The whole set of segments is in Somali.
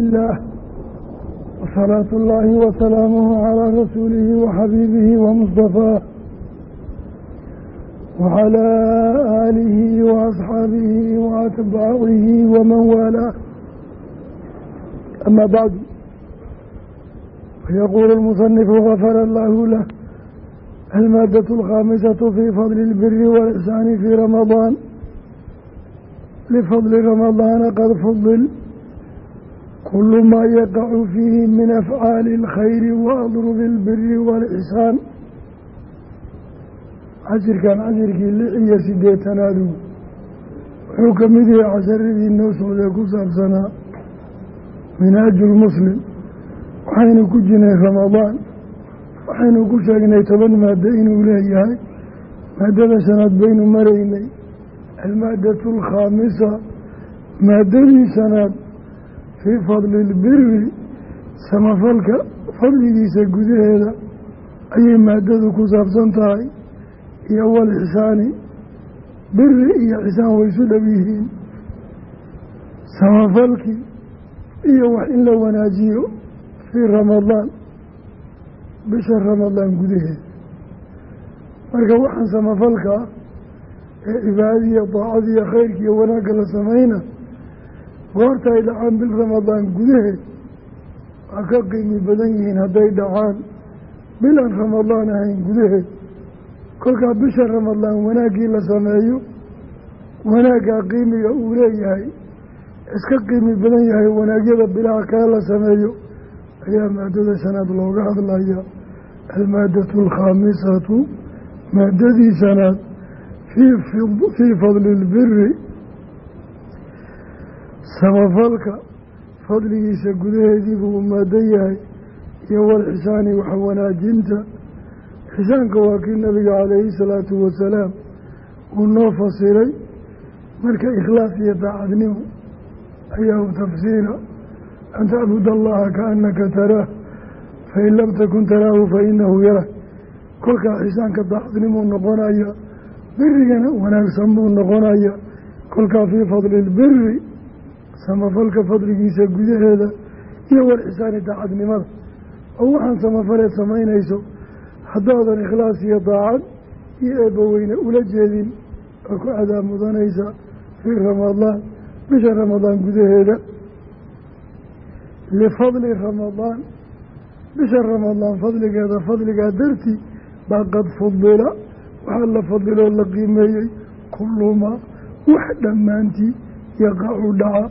ilah wasalaatu اllaahi wasalaamuhu calىa rasuulihi waxabiibihi wamustafaah wacalaa aalihi waasxaabihi waatbaacihi waman waalaah ama bacdu fayaquulu lmusanifu gafara allahu lah almaadatu alkhaamisatu fii fadli اlbiri wاlixsaani fii ramadaan lifadli ramadaana qad fudil kulu maa yaqacu fiihi min afcaali alkhayri waadrubi ilbiri waalixsaan cashirkan cashirkii lix iyo siddeetanaadu wuxuu ka mid yahay casharadii noo socdee ku saabsanaa minaajulmuslim waxaynu ku jirnay ramadaan waxaynu ku sheegnay toban maado inuu leeyahay maadada shanaad baynu maraynay almaadatu alkhaamisa maadadii shanaad fii fadli lbiri samafalka fadligiisa gudaheeda ayay maadadu ku saabsan tahay. Iyo walixsaani biri iyo xisaan way isu dhow yihiin. Samafalkii iyo wax in la wanaajiyo fii ramadaan bisha ramadaan gudaheeda marka waxaan samafalka ah ee cibaadadiiyo daacadiiyo khayrkiiyo wanaagga la samayna goorta ay dhacaan bil ramadaan gudaheed waa ka qiimi badan yihiin hadday dhacaan. Bil aan ramadaan ahayn gudaheed kolkaa bisha ramadaan wanaaggii la sameeyo wanaaggaa qiimiga uu leeyahay iska qiimi badan yahay wanaagyada bilaha kale la sameeyo ayaa maadada shanaad looga hadlaya almaadatu alkhaamisatu maadadii shanaad fii fadli lbiri samafalka fadligiisa gudaheedii buu maadan yahay iyo walxisaani wax wanaajinta. Xisaanka waa kii nabiga calayhi salaatu wasalaam uu noo fasiray. Marka ikhlaas iyo daacadnimo ayaa u tafsiila. An tacbud allaha kaanaka taraah fain lam takun taraahu fainahu yarak kolkaa xisaanka daacadnimuu noqonaya birigana wanaagsan buu noqonaya. Kolkaa fii fadli lbiri samafalka fadligiisa gudaheeda iyo walxisaani daacadnimada. Oo waxaan samafaleed samaynayso haddaadan ikhlaas iyo daacad iyo eebbaweyne ula jeedin oo ku cadaab mudanaysa fii ramadaan bisha ramadaan gudaheeda. Lifadli ramadaan bisha ramadaan fadligeeda fadligaa dartii baa qad fudila waxaa la fadiloo la qiimeeyey kullumaa wax dhammaantii yaqacu dhaca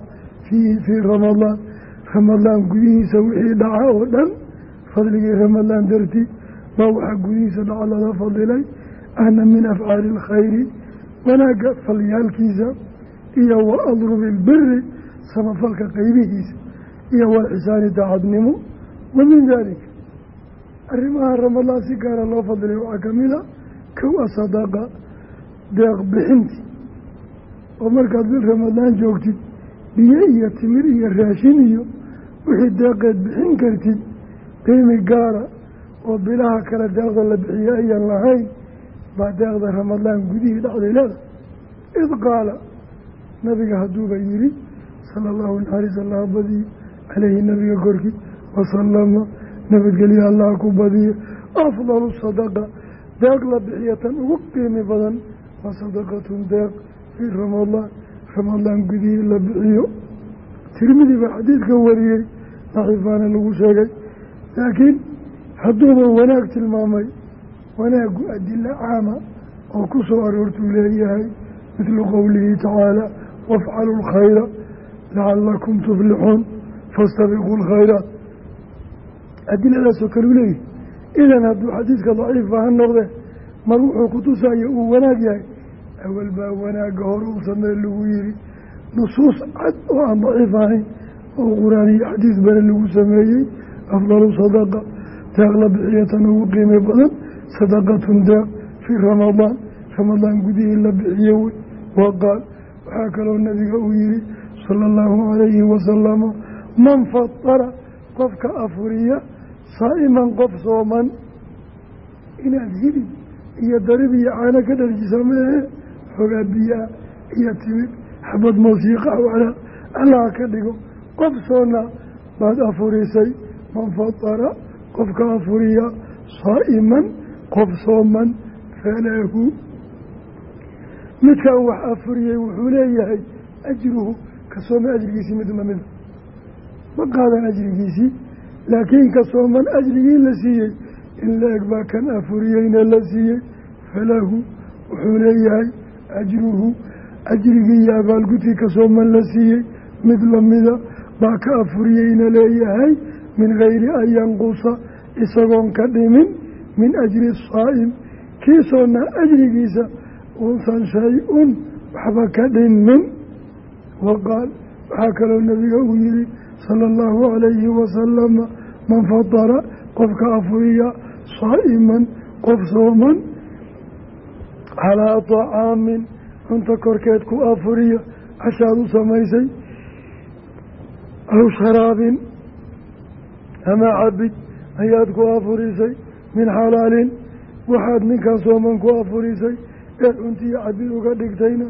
fiihi fii ramadaan ramadaan gudihiisa wixii dhaca oo dhan fadligii ramadaan dartii baa waxaa gudihiisa dhaca lala fadilay ahna min afcaali ilkhayri wanaagga falyaalkiisa iyo wa adrubi ilbiri samafalka qeybihiisa iyo walxisaani daacadnimo. Wa min daalika arrimaha ramadaan si gaara loo fadilay waxaa ka mid a kow a sadaqa deeq bixinti. Oo markaad ramadaan joogtid biyo iyo timir iyo raashin iyo wixii deeqeed bixin kartid qiimi gaara oo bilaha kale deeqda la bixiye ayaan lahayn baa deeqda ramadaan gudihii dhacday leeda id qaala nabiga hadduuba yidhi sala allahu naxariis allah badiye caleyhi nabiga korkii wasalama nabadgelye allah ku badiye afdalu sadaqa deeq la bixiya tan ugu qiimi badan waa sadaqatun deeq fii ramadaan ramadaan gudihii la bixiyo. Tirmidi baa xadiidka wariyey daciifaana lagu sheegay. Laakiin hadduuba wanaag tilmaamay wanaagu adilo caama oo ku soo aroortuu leeyahay midlu qowlihi tacaala wafcalu lkhayra lacalakum tuflixuun fastabiquu lkhayraat adiladaasoo kaleu leeyahy idan hadduu xadiidka daciifa ha noqdee mar wuxuu kutusaya uu wanaag yahay awal baa wanaagga hore u samee lagu yihi nusuus cad oo aan daciif ahayn oo qur'aan iyo xadiis bale lagu sameeyey afdalu sadaqa deeq la bixiya tan ugu qiimi badan sadaqatun deeq fii ramadaan ramadaan gudihii la bixiye wey. Wa qaal. Waxaa kaloo nabiga uu yihi sala allahu calayhi wasalama man fatara qofka afuriya saa'iman qof sooman inaad hilib iyo darib iyo caano ka dharjisa meehe xoogaa biyaa iyo timid xabad moosiiqa waclaa allaha ka dhigo qof soona baad afurisay man fatara qofka afuriya saa'iman qof sooman falahu midkan wax afuriyey wuxuu leeyahay ajruhu ka sooma ajrigiisii mid lamida ma qaadan ajrigiisii laakiin ka sooman ajrigii la siiyey in la eg baa kan afuriyeyna la siiyey falahu wuxuu leeyahay ajruhu ajrigii iyo abaalgudkii ka sooman la siiyey mid lamida baa ka afuriyeyna leeyahay min gayri an yanqusa isagoon ka dhimin min ajri saa'im kii soonnaa ajrigiisa uusan shay-un waxba ka dhinmin waqaal waxaa kaloo nabiga uu yihi sala allahu calayhi wasalama man fadara qofka afuriya saa'iman qof sooman calaa طacaamin cunto korkeed ku afuriya cashaad u samaysay aw sharaabin ama cabid ayaad ku afurisay min xalaalin waxaad ninkan sooman ku afurisay ee cuntiyo cabid uga dhigtayna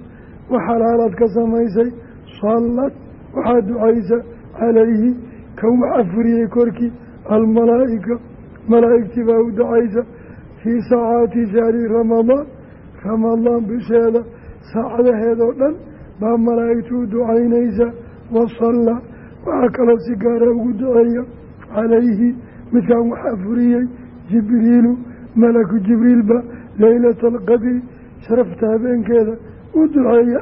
wax xalaalaad ka samaysay sallad waxaad ducaysa calayhi kan wax afuriyey korkii almalaa'ika malaa'igtii baa u ducaysa fii saacaati shahri ramadaan ramadaan bisheeda saacadaheedoo dhan baa malaa'igtu u ducaynaysa wasalla waxaa kaloo si gaara ugu duceeya calayhi midkaan wax afuriyey jibriilu malaku jibriilba leylata alqadri sharafta habeenkeeda u duceeya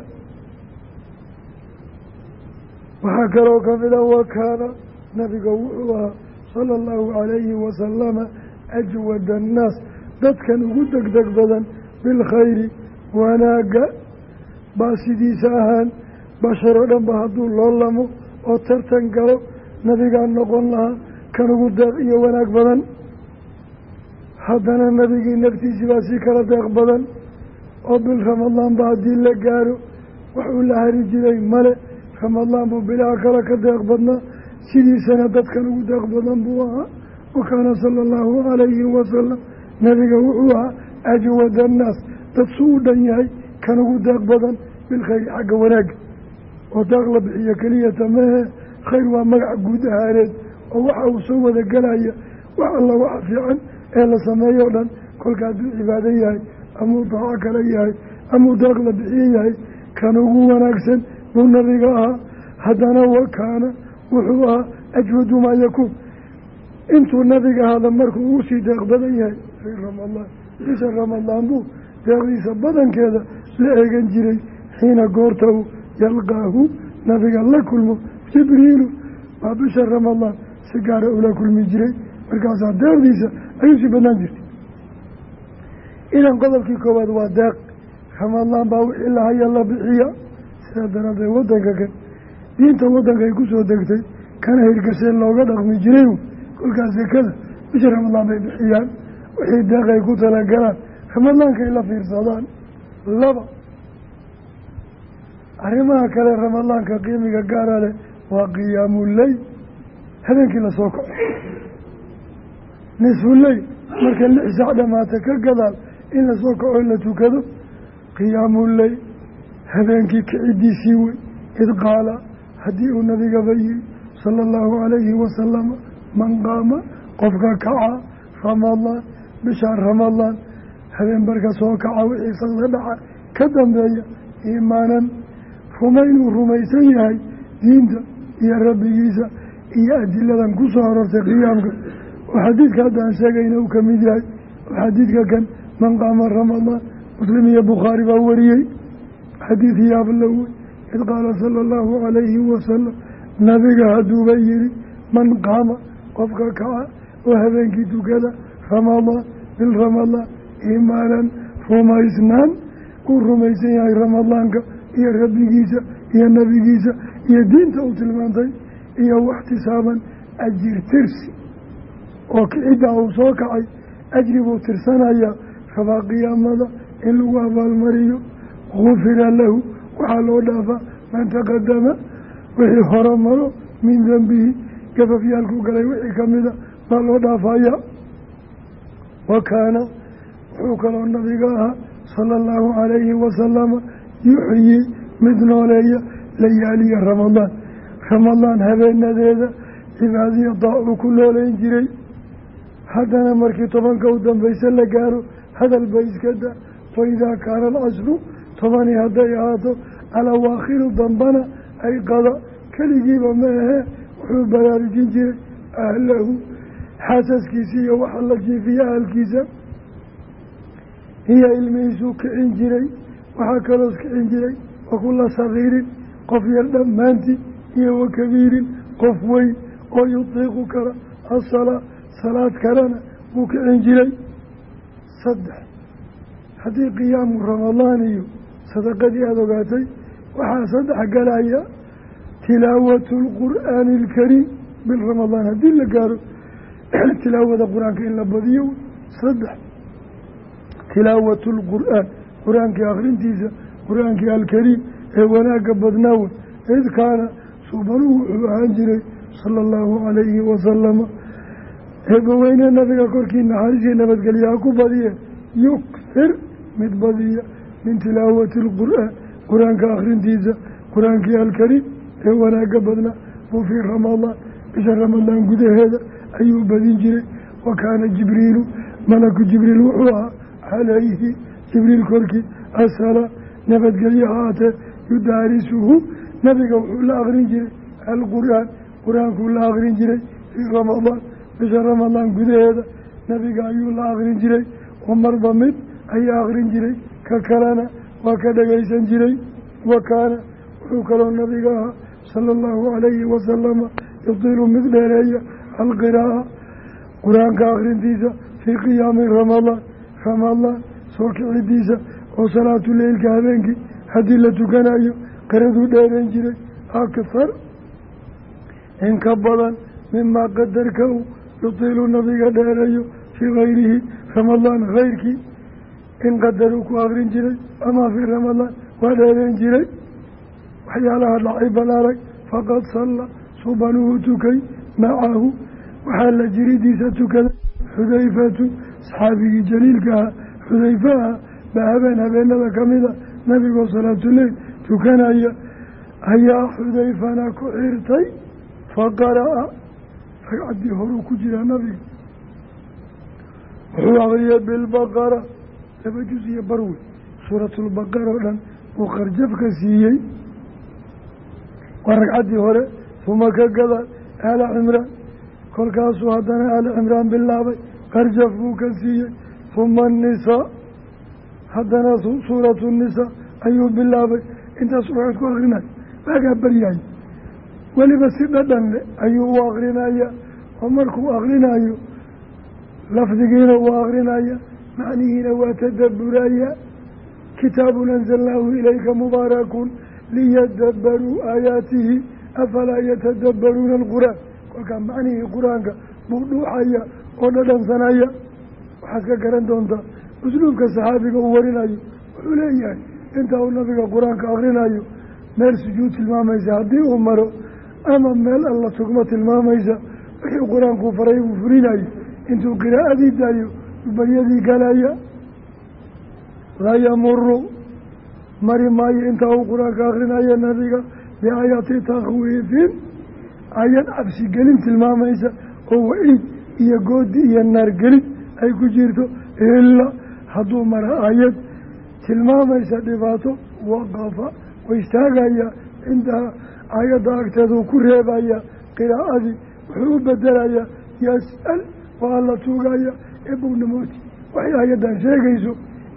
waxaa kaloo kamida wakaana nabiga wuxuu ahaa sala allahu calayhi wasalama ajwada annaas dadkan ugu degdeg badan bilkhayri wanaagga baa sidiisa ahaan bashar oo dhan ba hadduu loo lamo oo tartan galo nabigaa noqon lahaa kan ugu deeq iyo wanaag badan. Haddana nabigii naftiisii baa si kala deeq badan. Oo bil ramadaanba haddii la gaaro wax uu la hari jiray male ramadaan buu bilaha kale ka deeq badnaa. Sidiisana dadkan ugu deeq badan buu ahaa. Wa kaana sala allahu calayhi wasalam nabiga wuxuu ahaa ajwad annaas dad su u dhan yahay kan ugu deeq badan bilkhayri xagga wanaagga oo deeq la bixiyo keliyata mehe khayr waa magac guud ahaaneed oo waxa uu soo wada gelaya wax alla waxa fiican ee la sameeyo o dhan kolka hadduu cibaado yahay amuu daaco kale yahay amuu deeq la bixiyo yahay kan ugu wanaagsan buu nabiga ahaa haddana wa kaana wuxuu ahaa ajwadu maa yakuun intuu nabiga ahaada markuu ugu sii deeq badan yahay bisha ramadaan buu deeqdiisa badankeeda la eegan jiray xiina goorta uu yalqaahu nabiga la kulmo jibriilu. Waa bisha ramadaan si gaara ula kulmi jiray. Markaasaa deeqdiisa ayuu sii badnaan jirtay. Idan qodobkii koowaad waa deeq ramadaan baa wixii lahaya la bixiya sidaa daraaddeed waddanka kan diinta waddanka ay ku soo degtay kana hirgasheen looga dhaqmi jiray kolkaas sekada bisha ramadaan bay bixiyaan wixii deeq ay ku talagalaan ramadaankay la fiirsadaan. Laba. Arrimaha kale ramadaanka qiimiga gaara leh waa qiyaamuleyl habeenkii la soo kaco nisfuleyl marka lix saac dhamaata ka gadaal. In la soo kaco la tukado. Qiyaamuleyl habeenkii kicidiisii wey id qaala haddii uu nabigaba yihi sala allahu calayhi wasalama man qaama qofka kaca ramadaan bishaan ramadaan habeen barka soo kaca wixii sakda dhaca ka dambeeya iimaanan rumayn uu rumaysan yahay diinta iyo rabbigiisa iyo adiladan ku soo arortay qiyaamka. Oo xadiidka hadda aan sheegayna uu ka mid yahay. Oo xadiidka kan man qaama ramadaan muslim iyo bukhaari baa wariyey. Xadiid yaabla wey id qaala sala allahu calayhi wasalam nabiga hadduuba yihi man qaama qofka kaca oo habeenkii tukada ramadaan bil ramadaan iimaanan rumaysnaan uu rumaysan yahay ramadaanka iyo rabbigiisa iyo nebigiisa iyo diinta uu tilmaantay iyo waxtisaaban ajir tirsi. Oo kicidda uu soo kacay ajri buu tirsanayaa rabaa qiyaamada in lagu abaalmariyo gufira lahu waxaa loo dhaafaa man taqadama wixii hore maro min dembihi gafafyaalku galay wixii kamida baa loo dhaafaya wa kaana wuxuu kaloo nabiga ahaa sala allahu calayhi wasalama yuxyii mid nooleeya layaaliya ramadaan ramadaan habeenadeeda cibaadiya daacuu ku nooleyn jiray haddana markii tobanka u dambayse la gaaro hadal bay iska da waidaa kaana alcashru tobanii hadday ahaato alawaakiru dambana ay qada keligiiba ma ahee wuxuu baraarujin jiray ahlahu xaasaskiisa iyo waxa la jiifiya ahalkiisa iyo ilmihiisuu kicin jiray waxaa kaloos kicin jiray wa kula sagiirin qof yar dhammaantii iyo wa kabiirin qof weyn oo yutiiqu kara asalaa salaad kalena wuu kicin jiray. Saddex haddii qiyaamu ramadaan iyo sadaqadii aada ogaatay waxaa saddex galaya tilaawatu lqur'aani alkariim bil ramadaan haddii la gaaro tilaawada qur'aanka in la badiyo. Saddex tilaawatu lqur'aan qur'aankii akhrintiisa qur'aankii alkariim ee wanaagga badnaawe id kaana suubanuhu wuxuu ahaan jiray sala allahu calayhi wasalama eebbaweyne nabiga korkii naxariisii nabadgelyaha ku badiye. Yukthir mid badiya min tilaawati lqur'aan qur'aanka akhrintiisa qur'aankii alkariim ee wanaagga badnaa. Buu fii ramadaan bisha ramadaan gudaheeda ayuu badin jiray. Wa kaana jibriilu malaku jibriil wuxuu ahaa calayhi jibriil korkii asala nabadgelyo haatee yudaarisuhu nabiga wuxuu la akrin jiray. Alqur'aan qur'aankuu la akrin jiray fii ramadaan bisha ramadaan gudaheeda nabiga ayuu la akrin jiray. Oo marba mid ayaa akrin jiray ka kalena waa ka dhagaysan jiray. Wa kaana wuxuu kaloo nabiga ahaa sala allahu calayhi wasalama yudilu mid dheereeya alqiraa'a qur'aanka akrintiisa fii qiyaami ramadaan ramadaan soo kicidiisa oo salaatu leylka habeenkii haddii la tukanayo qaraduu dheerayn jiray akthar in ka badan mimaa qadarka u yutiilu nabiga dheereeyo fii gayrihi ramadaan kayrkii in qadaruu ku akrin jiray ama fii ramadaan waa dheerayn jiray waxyaalaha dhacay bal arag faqad salla subanuhu tukay macahu waxaa la jiridiisa tukaday xudayfatu saxaabigii jaliilka ahaa xudayfaha baa habeen habeenada kamida nabigoo salaatuleyl tukanaya ayaa xudayfana ku xirtay faqara'a ragcaddii horuu ku jiraa nabiga. Wuxuu akriyay bilbaqara laba juz iyo barwe suuratulbaqara oo dhan uu qarjabka siiyey. Waa ragcaddii hore uma ka gadaal aala cimraan kolkaasuu haddana aala cimraan bilaabay qarjaf buu ka siiyey. Uma annisaa haddana suuratu nisaa ayuu bilaabay. Intaas waxaad ku akrinayo waagaa baryahay. Weliba si dhadhan le ayuu u akrinaya oo markuu akrinayo lafdigiina uu akrinaya macnihiina waa tadaburaya kitaabun anzalnaahu ilayka mubaarakun liyadabaruu aayaatihi afalaa yatadabaruuna alqur'aan kolkaa macnihii qur'aanka buu dhuuxaya oo dhadhansanaya waxaad ka garan doontaa usluubka saxaabiga uu warinayo. Wuxuu leeyahay intaa uu nabiga qur'aanka akrinayo meel sujuud tilmaamaysa. Haddii uu maro ama meel alla tugmo tilmaamaysa wixii qur'aankuu faray uu fulinayo. Intuu qiraa'adii daayo baryadii galaya laa yamuru mari maayo intaa uu qur'aanka akrinayo nabiga biaayaati takhwiifin ayad cabsigelin tilmaamaysa oo waciid iyo goodi iyo naargelin ay ku jirto ilaa hadduu mara aayad tilmaamaysa dhibaato waqafa wa istaagaya cindaha aayadda agteeduu ku reebaya qiraa'adii wuxuu u bedelayaa yas'al waa alla tuugaya ebownamooti waxay aayaddan sheegayso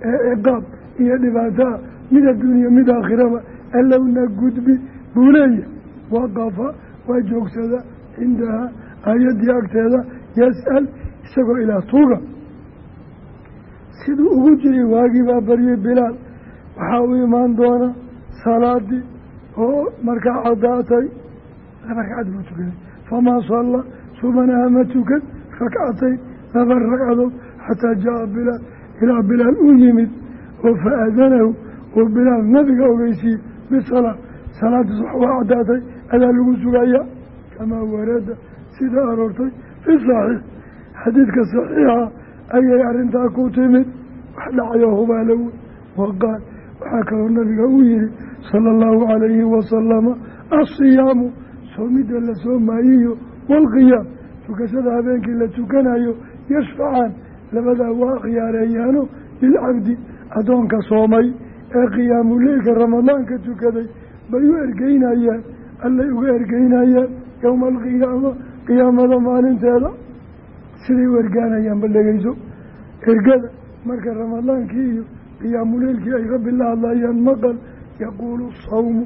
ee ciqaab iyo dhibaataa mid adduuniya mid aakhiraba allowna gudbi buu leeyahay waqafa waa joogsada cindaha aayaddii agteeda yas'al isagoo ilaah tuuga. Siduu ugu jiri waagii baa baryay bilaal. Waxaa u imaan doona salaadii oo markaa caddaatay. Laba ragcad buu tukaday. Famaa salla subanaha ma tukan rakcatayn laba xataa jaa bilaal. Ilaa bilaal u yimid oo fa-adanahu oo bilaal nabiga ogeysiiyey bisalaa salaadiis wax waa caddaatay adaa lagu sugaya kamaa warada sida aroortay fi saxiix. Xadiidka saxiixa ayay arrintaa ku timid. Wax dhacayo hubaalowe waqaal. Waxaa kaloo nabiga uu yihi sala allahu calayhi wasalama asiyaamu soomidda la soomaayiyo waalqiyaam tukashada habeenkii la tukanayo yashfacaan labadaa waa khiyaareeyaano lilcabdi addoonka soomay ee qiyaamuleylka ramadaanka tukaday. Bay u ergeynayaan allay uga ergeynayaan yowma alqiyaama qiyaamada maalinteeda. Siday u ergaanayaan bal dhegeyso ergada marka ramadaankii iyo qiyaamuleylkii ay rabbi la hadlayaan maqal yaquulu sawmu.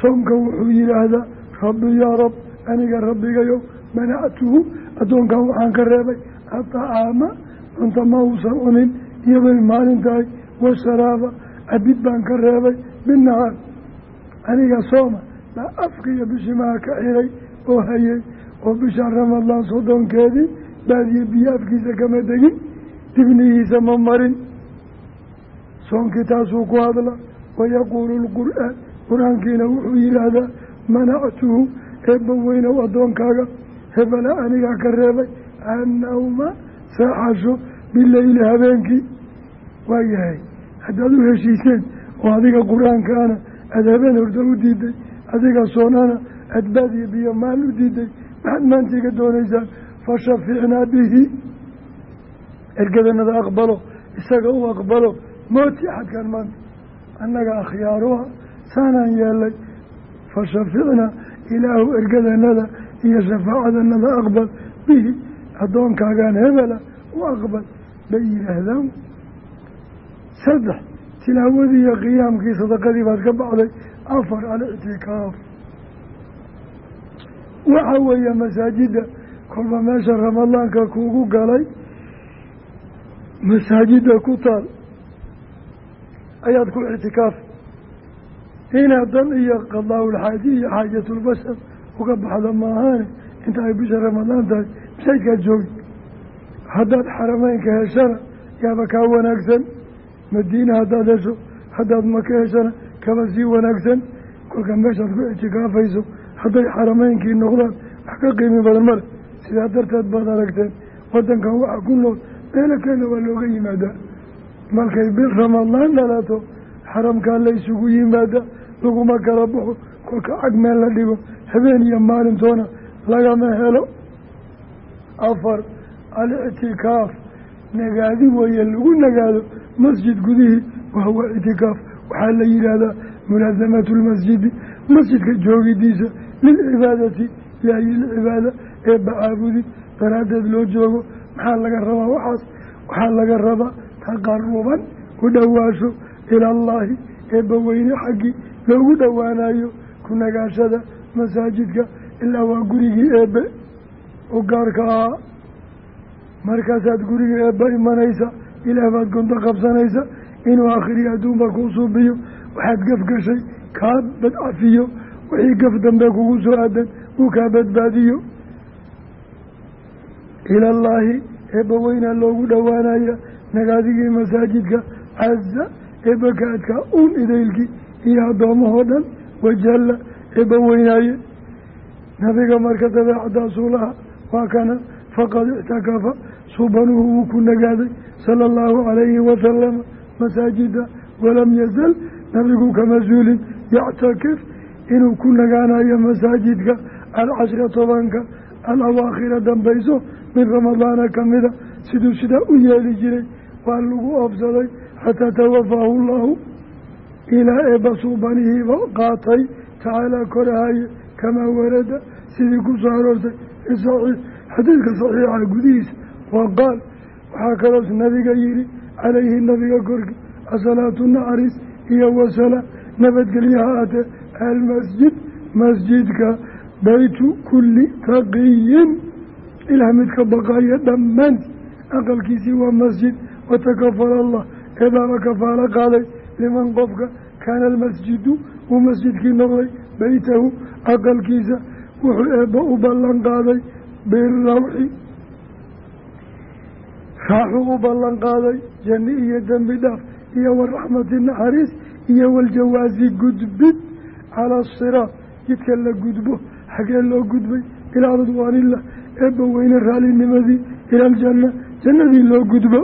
Sawmka wuxuu yidhaahdaa rabbi yaa rab aniga rabbigayow manactuhu addoonkan waxaan ka reebay atacaama cunta ma uusan cunin iyadoy maalin tahay washaraaba cabid baan ka reebay binahaar aniga sooma baa afkiiyo bishimaha ka xiray oo hayay oo bisha ramadaan soddonkeedii baadiye biyo afkiisa kama degin dibnihiisa ma marin. Soonkii taasuu ku hadla wayaquulu lqur'aan qur'aankiina wuxuu yidhaahdaa manactuhu eebba weynow addoonkaaga hebela anigaa ka reebay annawma seexasho bileyli habeenkii. Waa yahay haddaad u heshiiseen oo adiga qur'aankaana aada habeen horda u diiday adiga soonana adbaad iyo biyo maal u diiday maxaad maanta iga doonaysaan fashaficnaa bihi. Ergadanada aqbalo isaga u aqbalo mooti axadkan maanta. Annaga akhyaaruha saanaan yeelay fashaficnaa ilaahu ergadanada iyo shafaacadanada aqbal bihi. Addoonkaagaan hebela u aqbal. Bay yidhaahdaan. Saddex tilaawadii iyo qiyaamkii sadaqadii baad ka baxday afar alictikaaf waxa weeye masaajidda kolba meesha ramadaanka kuugu galay masaajidda ku taal. Ayaad ku ictikaafi inaad dan iyo qadaa'ulxaaji iyo xaajatulbashar uga baxda maahaane inta ay bisha ramadaan tahay masaajidkaad joogi haddaad xarameynka heshana yaaba kaa wanaagsan. Madiina haddaad hesho haddaad maka heshana kaba sii wanaagsan. Kolka meeshaad ku ictikaafayso hadday xarameynkii noqdaan wax ka qiimi badan male sidaa darteed baad aragteen waddankan waxa ku nool meelo keena waa looga yimaadaa. Markay bil ramadaan dhalato xaramkaa la isugu yimaada laguma kala baxo. Kolka cag meel la dhigo habeen iyo maalintoona lagama helo. Afar alictikaaf. Nagaadi weeye lagu nagaado masjid gudihii wahuwa ictikaaf waxaa la yidhaahdaa mulaasamatu lmasjidi masjidka joogidiisa lilcibaadati ilaahi lcibaada ee bacaabudi daraaddeed loo joogo maxaa laga rabaa waxaas? Waxaa laga rabaa taqaruban u dhowaasho ilallaahi eebbaweyne xaggii loogu dhowaanayo ku nagaashada masaajidka ilaa waa gurigii eebbe. U gaarka ahaa. Markaasaad gurigii eebba imanaysa ilaah baad gunto qabsanaysa inuu akhriyo adduunba kuu suubiyo waxaad gaf gashay kaa badcafiyo wixii gaf dambe kugu soo aadan uu kaa badbaadiyo. Ilallaahi eebbaweynaa loogu dhowaanaya nagaadigii masaajidka caza eebbakaadkaa uun idaylkii iyo addoommahoo dhan wajalla eebbaweynaaye nabiga marka dabeecadaasuu lahaa waa kana faqad ictakafa subanuhu wuu ku nagaaday sala allahu calayhi wasalama masaajida walam yazal nabigu kama suulin yactakif inuu ku nagaanayo masaajidka alcashra tobanka alawaakhira dambayso min ramadaana kamida siduu sidaa u yeeli jiray waa lagu oobsaday xataa tawafaahu llahu ilaa eebba suubanihiiba qaatay tacaalaa korahaye kamaa warada sidii ku soo aroortay fi saxiix xadiidka saxiixa gudihiisa wa qaal waxaa kaloos nabiga yihi calayhi nabiga korki asalaatu naxariis iyo wasala nabadgelyo ha aatee almasjid masjidka baytu kulli taqiyin ilaah midka baqaya dhammaantii aqalkiisii waa masjid watakafala allah eebaaba kafaalo qaaday liman qofka kaana almasjidu uu masjidkii noqday beytahu aqalkiisa wuxuu eebba u ballan qaaday birawxi raaxuu u ballan qaaday janni iyo dembi dhaaf iyo waraxmati naxariis iyo waljawaasi gudbid calaa asiraat jidka la gudbo xagee loo gudbay ilaa ridwaanillah eebba weyne raalinimadii ila aljanna jannadii loo gudbo.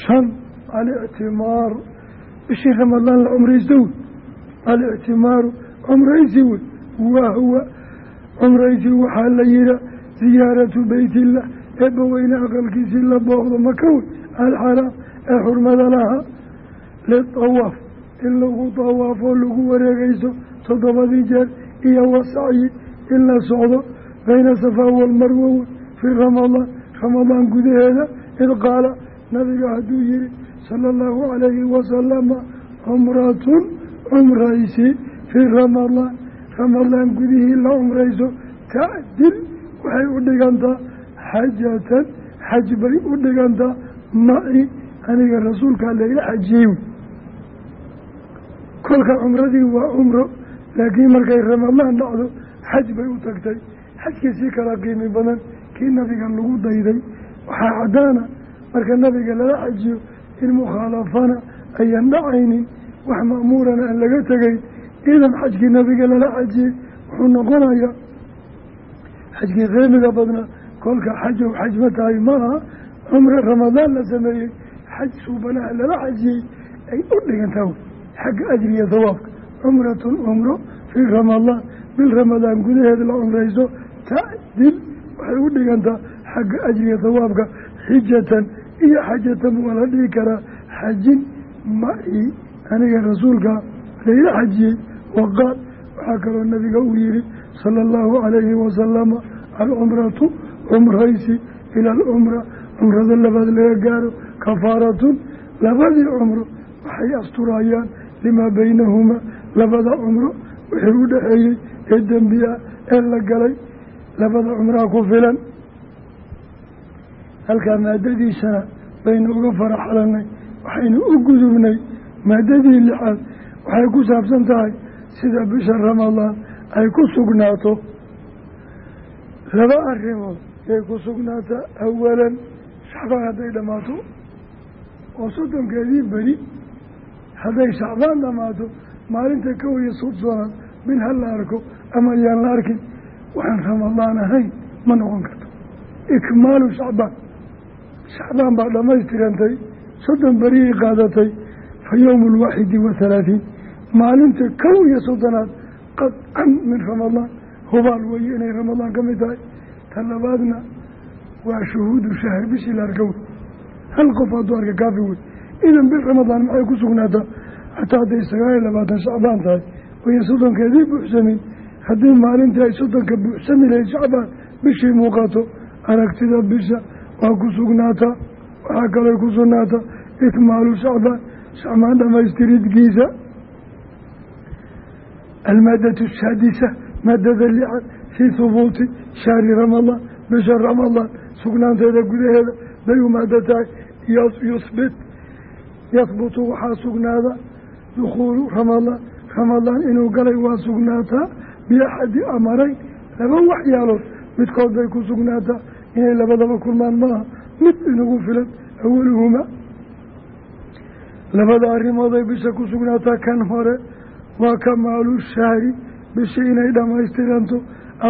Shan alictimaaru bishii ramadaan la cumraysto wey alictimaaru cumraysi wey wahwa cumraysi waxaa la ziyaaratu beytillah eebbaweyne aqalkiisii la booqdo maka wey alxaraam ee xurmada lahaa litawaaf in lagu tawaafoo lagu wareegayso toddobadii jeer iyo wasacyi in la socdo bayna safaa walmarwa wey fii ramadaan ramadaan gudaheeda id qaala nabiga hadduu yihi sala allahu calayhi wasalama cumratun cumraysi fii ramadaan ramadaan gudihii la cumrayso tacdil waxay u dhigantaa xajatan xaj bay u dhigantaa maci aniga rasuulkaa layla xajiyey kolka cumradii waa cumro laakiin markay ramadaan dhacdo xaj bay u tagtay. Xajkii si kala qiimi badan kii nabiga lagu dayday. Waxaa caddaana marka nabiga lala xajiyo in mukhaalafana ayan dhacaynin. Wax ma'muurana aan laga tegayn idan xajkii nabiga lala xajiyey wuxuu noqonayaa xajkii qiimiga badnaa kolka xajow xaj ma tahay maaha cumre ramadaan la sameeyey xaj suubanaha lala xajiyey ay u dhigantaa wey xagga ajriya hawaabka cumratun cumro fii ramadaan bil ramadaan gudaheeda la cumrayso tacdil waxay u dhigantaa xagga ajriya hawaabka xijatan iyo xajatan waa la dhihi karaa xajin maci aniga rasuulka layla xajiyey waqaal. Waxaa kaloo nabiga uu yihi sala allahu calayhi wasalama alcumratu cumraysi ila alcumra cumrada labaad laga gaaro kafaaratun labadii cumro waxay asturayaan limaa baynahumaa labada cumro wixii u dhexeeyey ee dembi ah ee la galay labada cumraa ku filan. Halkaa maadadiisana baynu uga faraxlanay waxaynu u gudubnay maadadii lixaad waxay ku saabsan tahay sida bisha ramadaan ay ku sugnaato. Laba arrimood yay ku sugnaataa awalan shacbaan hadday dhammaato oo soddonkeedii beri hadday shacbaan dhammaato maalinta kow iyo soddonaad bil ha la arko ama ayaan la arkin waxaan ramadaan ahayn ma noqon karto. Ikmaalu shacbaan shacbaan baa dhammaystirantay soddon beriyay qaadatay fa yowmu alwaaxidi wa halaatiin maalinta kow iyo soddonaad qadcan min ramadaan hubaal weeye inay ramadaan ka mid tahay. Ta labaadna waa shuhuudu shahri bishii la arka wey hal qof hadduu arka kaafi wey. Idan bil ramadaan maxay ku sugnaataa xataa hadday sagaal iyo labaatan shacbaan tahay wayan soddonkeedii buuxsamin. Haddii maalintii ay soddonka buuxsami lahayd shacbaan bishii muuqato aragtida bisha waa ku sugnaataa waxaa kaloo ku sugnaataa ikmaalu shacbaan. Shacbaan dhamaystiridkiisa almaadatu saadisa maadada lixaad fii hubuuti shahri ramadaan bisha ramadaan sugnaanteeda gudaheeda bay umaada tahay yuhbit yahbutu waxaa sugnaada dukhuulu ramadaan ramadaan inuu galay waa sugnaataa biaxadi amarayn laba waxyaalood midkood bay ku sugnaataa inay labadaba kulmaan maaha mid inugu filan awaluhumaa labada arrimood ay bisha ku sugnaataa kan hore waa kamaalu shahri bishii inay dhammaystiranto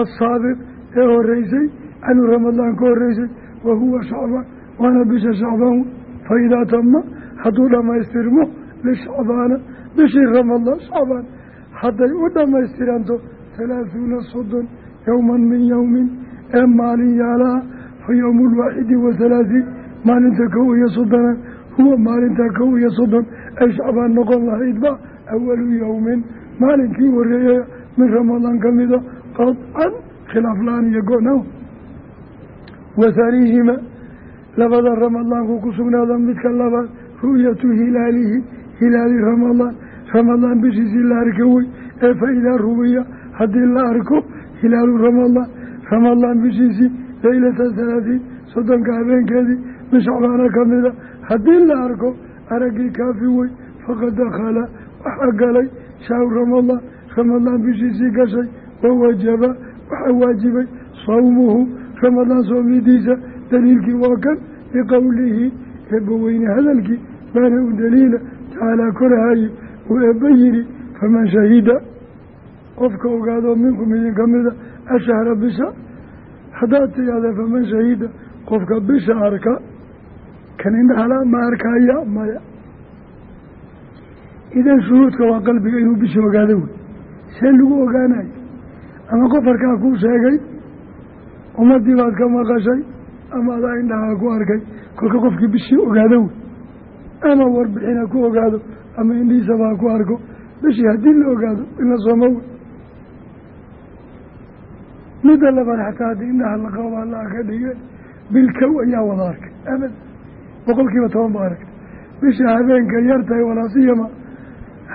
assaabiq ee horeysay canhu ramadaan ka horeysay wa huwa shacbaan waana bisha shacbaan fa idaa tama hadduu dhammaystirmo lishacbaana bishii ramadaan shacbaan hadday u dhammaystiranto halaahuuna soddon yowman min yowmin ee maalin yaalaha fa yowmu lwaaxidi wa halaahiin maalinta kow iyo soddona huwa maalinta kow iyo soddon ay shacbaan noqon lahaydba awalu yowmin maalinkii horeeyaya min ramadaan ka mida qadcan khilaaf la'aan iyo go-naaw wahanihima labada ramadaanku ku sugnaada midka labaad ru'yatu hilaalihi hilaali ramadaan ramadaan bishiisii la arka wey ee fa idaa ruwiya haddii la arko hilaalu ramadaan ramadaan bishiisii leylata halaatiin soddonka habeenkeedii min shacbaana ka mida haddii la arko araggii kaafi wey faqad dakhala waxaa galay shahru ramadaan ramadaan bishiisii gashay wawajaba waxaa waajibay sawmuhu ramadaan soomidiisa daliilkii waa kan biqowlihi eebbaweyne hadalkii baana u daliila tacaalaa korahaye uu eebba yidhi faman shahida qofka ogaadoo minkum idinka mida ashahra bisha haddaad tidhaahda faman shahida qofka bisha arka kan indhahala ma arkaya maya idan shuhuudka waa qalbiga inuu bisha ogaado wey see lagu ogaanayo ama qofarkaa kuu sheegay ummaddii baad ka maqashay ama adaa indhahaa ku arkay kolka qofkii bishii ogaado wey ama warbixina ku ogaado ama indhihiisabaa ku arko. Bishii haddii la ogaado in la soomo wey midda labaad xataa haddii indhaha la qabo allaa ka dhige bilkow ayaa wada arkay. Abad boqol kiiba toban ba aragta bisha habeenka yar tahay walaasiyama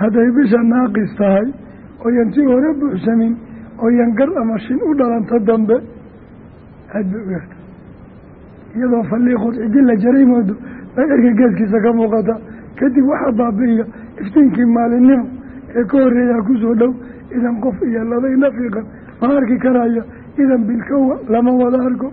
hadday bisha naaqis tahay ooyan tii hore buuxsamin ooyan gar ama shin u dhalanta dambe aad bay u yarta. Iyadoo falliiqood cidin la jaray moodo bay erka geeskiisa ka muuqata. Kadib waxaa baabi'iya iftiinkii maalinimo ee ka horreeyaa ku soo dhow idan qof iyo laba ina fiiqan ma arki karaya idan bilkowa lama wada arko.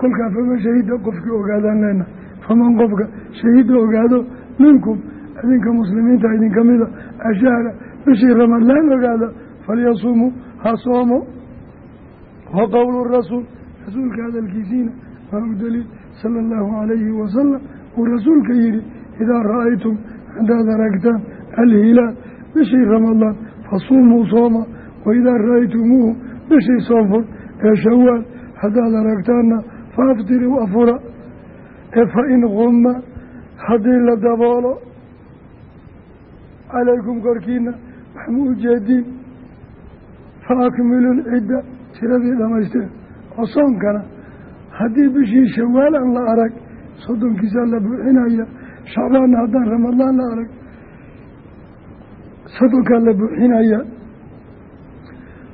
Kolkaa faman shahida qofkii ogaadaan leena faman qofka shahida ogaado minkum idinka muslimiinta idinka mida ashahra bishii ramadaan ogaada falyasumuu ha soomo. Wa qowlu rasuul rasuulka hadalkiisiina waa u daliil sala allahu calayhi wasalam uu rasuulka yihi idaa ra'aytum haddaad aragtaan alhilaal bishii ramadaan fasuumuu sooma waidaa ra'aytumuuhu bishii soonfur ee shawaal haddaad aragtaanna faaftiruu afura ee fa in qumma haddii la daboolo calaykum korkiina wax ma ujeediin fa akmilu lcidda tiradii dhamaysteen oo soonkana haddii bishii shawaal aan la arag soddonkiisaa la buuxinaya shacbaanna haddaan ramadaan la arag soddonkaa la buuxinaya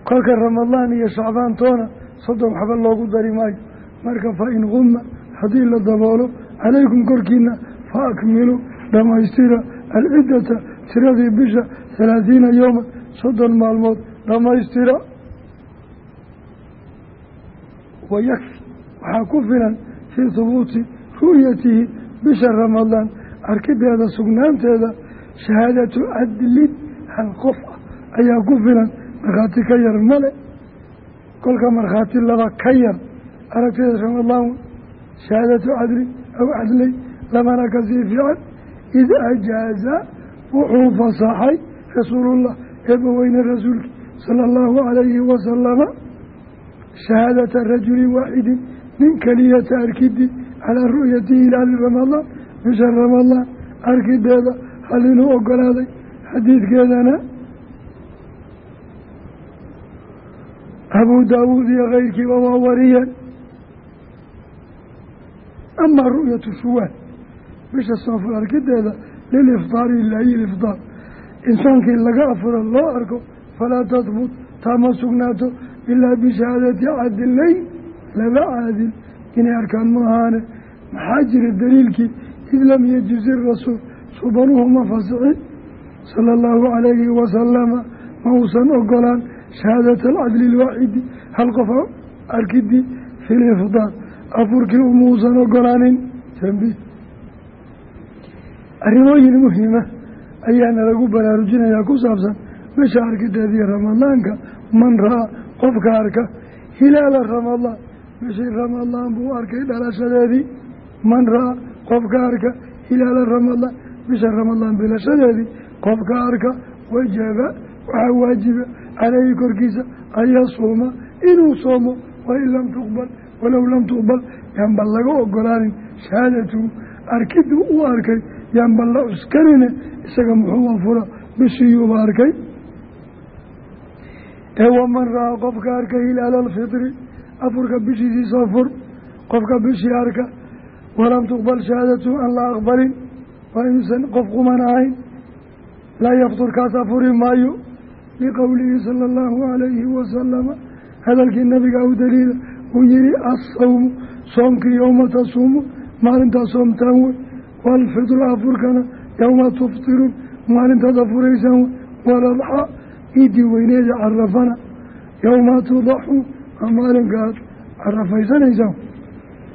kolka ramadaan iyo shacbaantoona soddon waxba loogu dari maayo marka fa in qumma haddii la daboolo calaykum korkiina fa akmilu dhamaystira alciddata tiradii bisha halaathiina yowman soddon maalmood dhamaystira. Wayakfi waxaa ku filan fii hubuuti ru'yatihi bisha ramadaan arkideeda sugnaanteeda shahaadatu cadlin hal qof ah ayaa ku filan markhaati ka yar male. Kolka markhaati laba ka yar aragtida ramadaan shahaadatu cadlin aw cadlay lamana ka sii fiican id ajaaza wuxuu fasaxay rasuulullah eebbaweyne rasuulki sala allahu calayhi wasalama shahaadata rajulin waaxidin nin keliyata arkidi calaa ru'yati hilaali ramadaan bisha ramadaan arkideeda hal inuu ogolaaday xadiidkeedana abuu daawuud iyo keyrkiiba waa wariyeen amaa ru'yatu shuwaal bisha soofur arkideeda liliftaari ilaahi iliftaar insaankii laga afuro loo arko falaa tahbut taama sugnaato ilaa bishahaadati cadilayn laba caadil inay arkaan ma ahaane maxaa jira daliilkii id lam yajizi rasuul subanuhu ma fasixin sala allahu calayhi wasalama ma uusan ogolaan shahaadata alcadli ilwaaxidi hal qof arkidii fi lifdaar afurkii umuusan ogolaanin tambiih arrimooyin muhiima ayaana lagu baraarujinayaa ku saabsan bisha arkideedii ramadaanka man ra'a qofka arka hilaala ramadaan bishii ramadaan buu arkay dhalashadeedii man ra'a qofka arka hilaala ramadaan bisha ramadaan bilashadeedii qofka arka wajaba waxaa waajiba caleyhi korkiisa an yasuuma inuu soomo wain lam tuqbal walow lam tuqbal yaanba laga ogolaanin shahaadatu arkiduu u arkay yaanba la cuskanine isaga muxuu afura bishiiyuuba arkay. Ee waman ra'a qofka arka hilaala alfitri afurka bishiisii soo fur qofka bishii arka walam tuqbal shahaadatu an la aqbalin waa inuusan qof quman ahayn. Laa yaftur kaas afuri maayo liqowlihi sala allahu calayhi wasalama hadalkii nabiga u daliila uu yihi assawmu soomkii yowma tasuumu maalintaa soomtaan waalfitru afurkana yowma tuftiruun maalintaad afuraysaan wey waladxaa iidii weyneeda carafana yowma tudaxuun waa maalinkaad carafaysanaysaan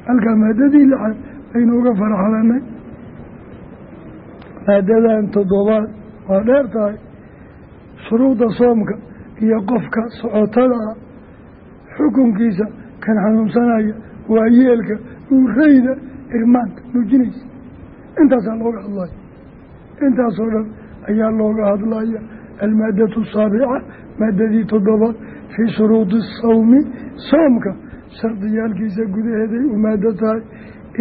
halkaa maadadii lixaad aynuuga faraxlanay maadadan toddobaad waa dheer tahay shuruuda soomka iyo qofka socotada ah xukunkiisa kan xanuunsanaya waayeelka uureyda irmaanta nuujinaysa intaasaa looga hadlaya intaasoo dhan ayaa looga hadlaya almaadatu asaabica maadadii toddobaad fii shuruudi sawmi. Soomka shardiyaalkiisa gudaheeday umaado tahay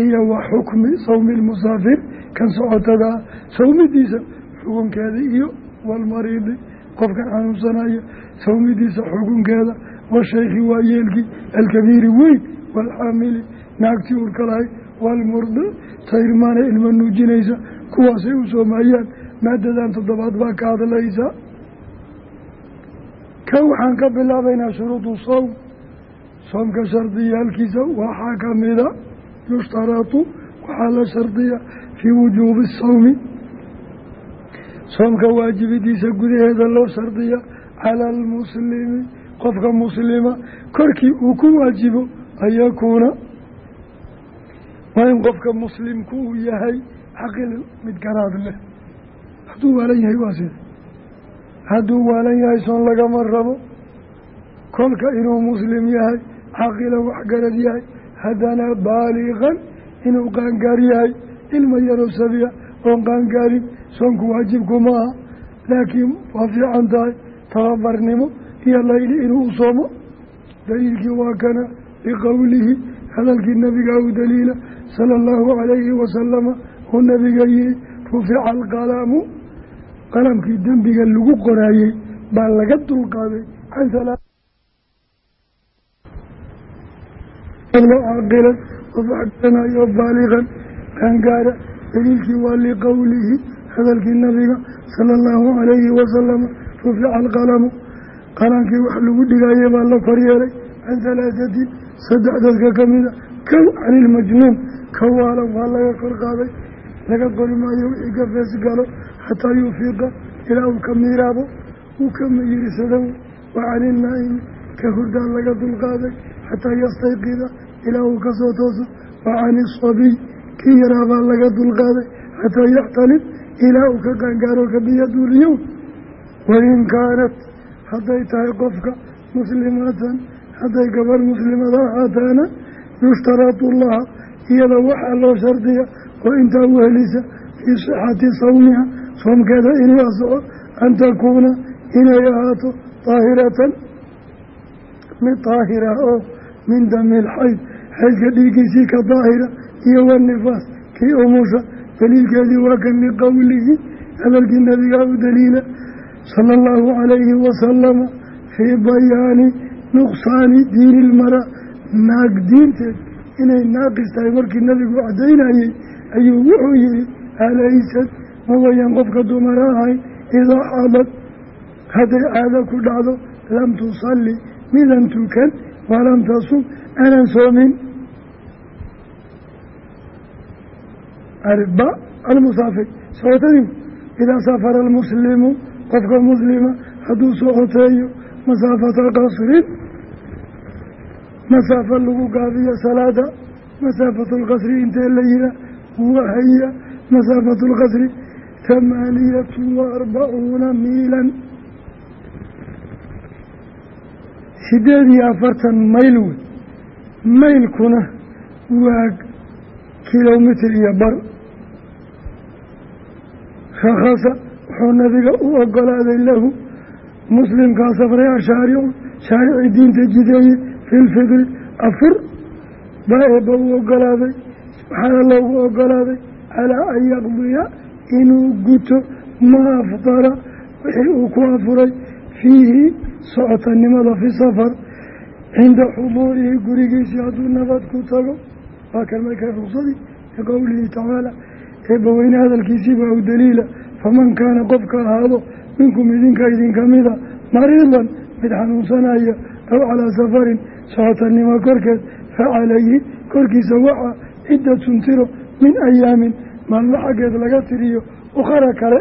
iyo wa xukmi sawmi lmusaafir kan socotadaa sawmidiisa xukunkeeda iyo walmariidi qofkan xanuunsanaya sawmidiisa xukunkeeda washaykhi waa yeelkii alkabiiri weyn waalxaamili naagtii urka lahay waalmurdi tayrmaana ilma nuujinaysa kuwaasay u soomayaan maadadan toddobaad baa ka hadlaysa. Ka waxaan ka bilaabaynaa shuruudu sowm soomka shardiyaalkiisa waxaa kamida yushtaratu waxaa la shardiya fii wujuubi sawmi. Soomka waajibidiisa gudaheeda loo shardiya cala almuslimi qofka muslima. Korkii uu ku waajibo an yakuuna waa in qofka muslimku uu yahay caqil mid garaad leh. Hadduu waalan yahay waa sida hadduu waalan yahay soon lagama rabo. Kolka inuu muslim yahay caqilan waxgarad yahay haddana baaliqan inuu qaangaar yahay ilma yaroo sabiya oon qaangaarin soonku waajibku ma aha laakiin waa fiican tahay tababarnimo iyo layli inuu soomo. Daliilkii waa kana biqowlihi hadalkii nabiga u daliila sala allahu calayhi wasalama uu nabiga yihi rufica alqalamu qalamkii dembiga lagu qoraayey baa laga dulqaaday can caaqilan qof waxgaranayo baaliqan. Qaangaara daliilkii waa liqowlihi hadalkii nabiga sala allahu calayhi wasalama rufica alqalamu qalankii wax lagu dhigaaye baa la koryeelay can halaahatin saddex dadka ka kow cani ilmajnuun ka waalan waa laga kor qaaday laga qori maayo wixii ka fees galo xataa yufiiqa ilaa uu ka miiraabo uu ka miyirsado wa cani ilnaa'imi ka hurdaan laga dulqaaday xataa yastayqida ilaa uu ka soo tooso wa cani isabiy kii yaraabaa laga dulqaaday xataa yaxtalib ilaa uu ka qaangaaro ka biyaduuliyow wain kaanat hadday tahay qofka muslimatan hadday gabar muslimada ahaataana yushtaratu laha iyada waxaa loo shardiya oo intaa uhelisa fii sixati sawmiha soomkeeda inuu asoco an takuuna inay ahaato daahiratan mid daahira oo min dami lxayd xaydka dhiigiisii ka daahira iyo wanifaas kii umusha daliilkeedii waa kan liqowlihi hadalkii nabigaa u daliila sala allahu calayhi wasalama fii bayaani nuqsaani diini ilmara naag diinteed inay naaqis tahay markii nabigu caddaynayey ayuu wuxuu yihi alaysad ma wayan qofka dumar ahayn idaa xadad hadday caado ku dhacdo lam tusalli midan tukan walam tasum aanan soomin. Arba almusaafir sootadii idaa safara almuslimu qofka muslima hadduu socoteeyo masaafata qasrin masaafa lagu gaabiyo salaada masaafatu lqasri intee la yihaa wahaya masaafatu lqasri tamaaniyatu wa arbacuuna miilan. Sideed iyo afartan mayl wey. Maylkuna waa kilomitr iyo bar. Rakhasa wuxuu nabiga u ogolaaday lahu muslimkaa safray ashaaricu shaaricii diinta jideeye fi lfidri afur baa eebba u ogolaaday waxaana loogu ogolaaday calaa an yaqdiya inuu guto maa afdara wixii uu ku afuray fiihi socotanimada fi safar cinda xuduurihi gurigiisii hadduu nabad ku tago. Waa kan marka ruksadii liqowlihi tacaala eebbaweyne hadalkiisii baa u daliila faman kaana qofka ahaado minkum idinka idinka mida mariidan mid xanuunsanaya aw calaa safarin socotanimo korkeed fa calayhi korkiisa waxaa ciddatun tiro min ayaamin maalmo xaggeed laga tiriyo ukhara kale.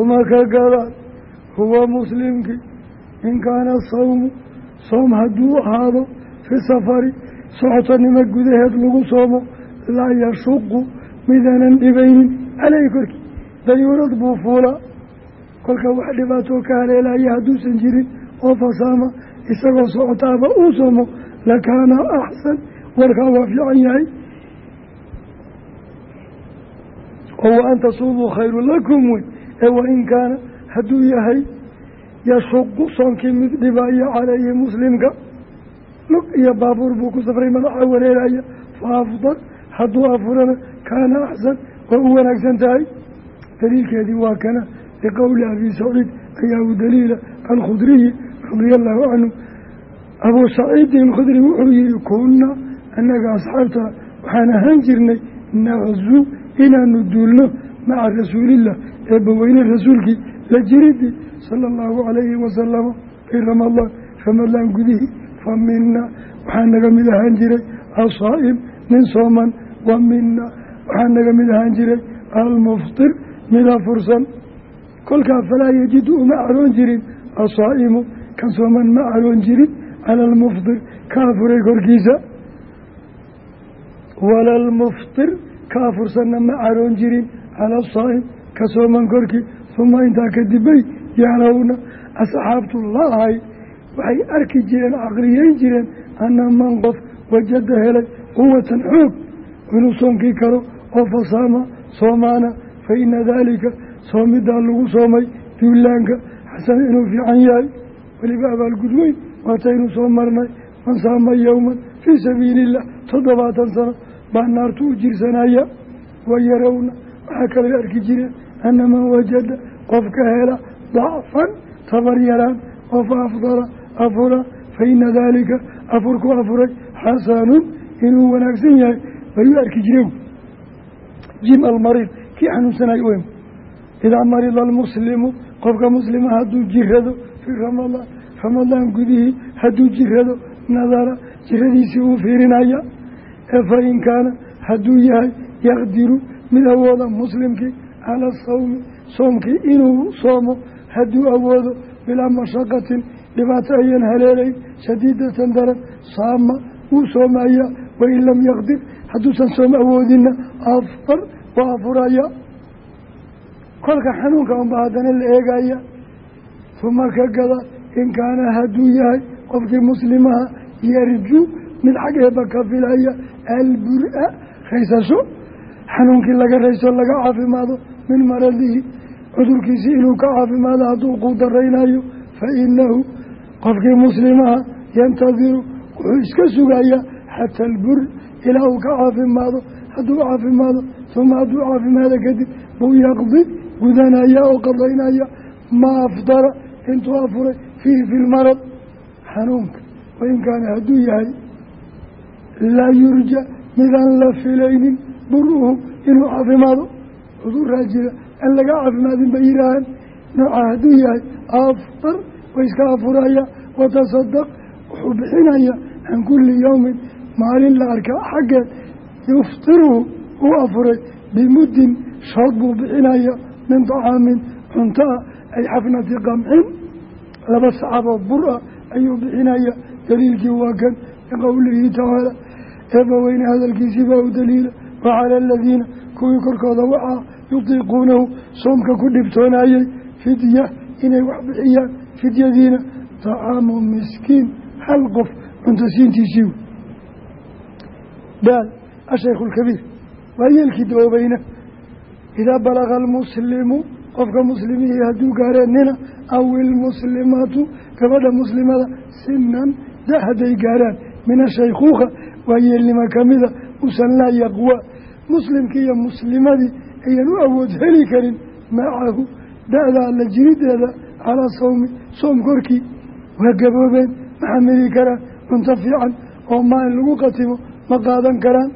Uma ka gadaal huwa muslimkii in kaana sawmu soom hadduu ahaado fi safari socotanimo gudaheed lagu soomo laa yashuqu midaanan dhibaynin caleyhi korkii dayuurad buu fuulaa kolka wax dhibaatoo ka haleelaya hadduusan jirin oo fasaama isagoo socotaaba uu soomo lakaana axsan warkaa waa fiican yahay. Oo wa an tasuumuu khayru lakum wey ee wain kaana hadduu yahay yashuqu soonkii mid dhibaya calayhi muslimka lug iyo baabuur buu ku safray madaxa wareeraya fa afdal hadduu afurana kaana axsan waa u wanaagsan tahay. Daliilkeedii waa kana liqowli abi saciid ayaa u daliila alkhudriyi radia allahu canhu abuu saciidin alkhudri wuxuu yihi kunna annaga asxaabta waxaan ahaan jirnay naqzu inaanu duulno maca rasuulillah eebbaweyne rasuulkii la jiridii sala allahu calayhi wasalama fii ramadaan ramadaan gudihii fa mina waxaa naga mid ahaan jiray asaa'im nin sooman. Wa mina waxaa naga mid ahaan jiray almuftir mida fursan kolkaa falaa yajidu uma caroon jirin asaa'imu kan sooman ma caroon jirin cala almuftir ka afuray korkiisa wala almuftir ka afursanna ma caroon jirin cala asaa'im ka sooman korkii uma intaa kadibay yarawna asxaabtu laahay waxay arki jireen caqliyeyn jireen ana man qof wajada helay quwatan xoog inuu soonkii karo oo fasaama soomaana fa ina daalika soomidaa lagu soomay duulaanka xasan inuu fiican yahay weliba abaalgud weyn waataynu soo marnay. Man saama yowman fii sabiili illah toddobaatan sano baa naartu u jirsanaya. Wayarawna waxaa kaloo arki jireen ana man wajada qofka hela dacfan tabar yaraan oo fa afdala afura fa ina daalika afurku afuray xasanun inuu wanaagsan yahay. Bayuu arki jireen jim almariid kii xanuunsanay idaa marida almuslimu qofka muslima hadduu jirado fii ramadaan ramadaan gudihii hadduu jirado nadara jiradiisii uu fiirinaya ee fa in kaana hadduu yahay yaqdiru mid awooda muslimkii cala sawmi soomkii inuu soomo hadduu awoodo bilaa mashaqatin dhibaato ayan haleelayn shadiidatan daran saama wuu soomaya wain lam yaqdir hadduusan soom awoodina afar waa afuraya kolka xanuunka unba haddana la eegaya uma ka gada in kaana hadduu yahay qofkii muslimaha yarju mid xag eeba ka filaya albur-a raysasho. Xanuunkii laga rayso laga caafimaado min maradihi. Cudurkiisii inuu ka caafimaado hadduu ku daraynayo fa inahu qofkii muslimaha yantadiru wuxuu iska sugayaa xata albur ilaa uu ka caafimaado. Hadduu caafimaado uma hadduu caafimaado kadib buu yaqdi gudanaya oo qadaynaya maa afdara intuu afuray fiihi fi lmarad xanuunka wain kaana hadduu yahay laa yurja midaan la filaynin buruhu inuu caafimaado. Cuduraa jira aan laga caafimaadin bay yihaahaan nooca hadduu yahay afar way iska afuraya watasadaq wuxuu bixinaya can kulli yowmin maalin la arkaa xaggeed yuftiruhu uu afuray bimuddin shood buu bixinaya min dacaamin cunto ah ay xafnati qamxin laba sacabood bur ah ayuu bixinaya daliilkii waa kan liqowlihi tacaala eebbaweyne hadalkiisii baa u daliila wa cala aladiina kuwii korkooda waxaa yutiiquunahu soomka ku dhibtoonayey fidya inay wax bixiyaan fidyadiina dacaamu miskiin hal qof cunto siintiisii daal ashaykhu lkabiir waa yeelkii dawoobayna idaa balaga almuslimu qofka muslimihii hadduu gaareen nina aw ilmuslimaatu gabadha muslimada sinan da hadday gaaraan min ashaykhuuka yeelnimo kamida usan laa yaqwa. Muslimkii iyo muslimadii ayan u awood heli karin macahu da-da alla jirideeda calaa sawmi soom korkii waa gaboobeen. Ma xamili karaan cunto fiican oo maalin lagu qatimo ma qaadan karaan.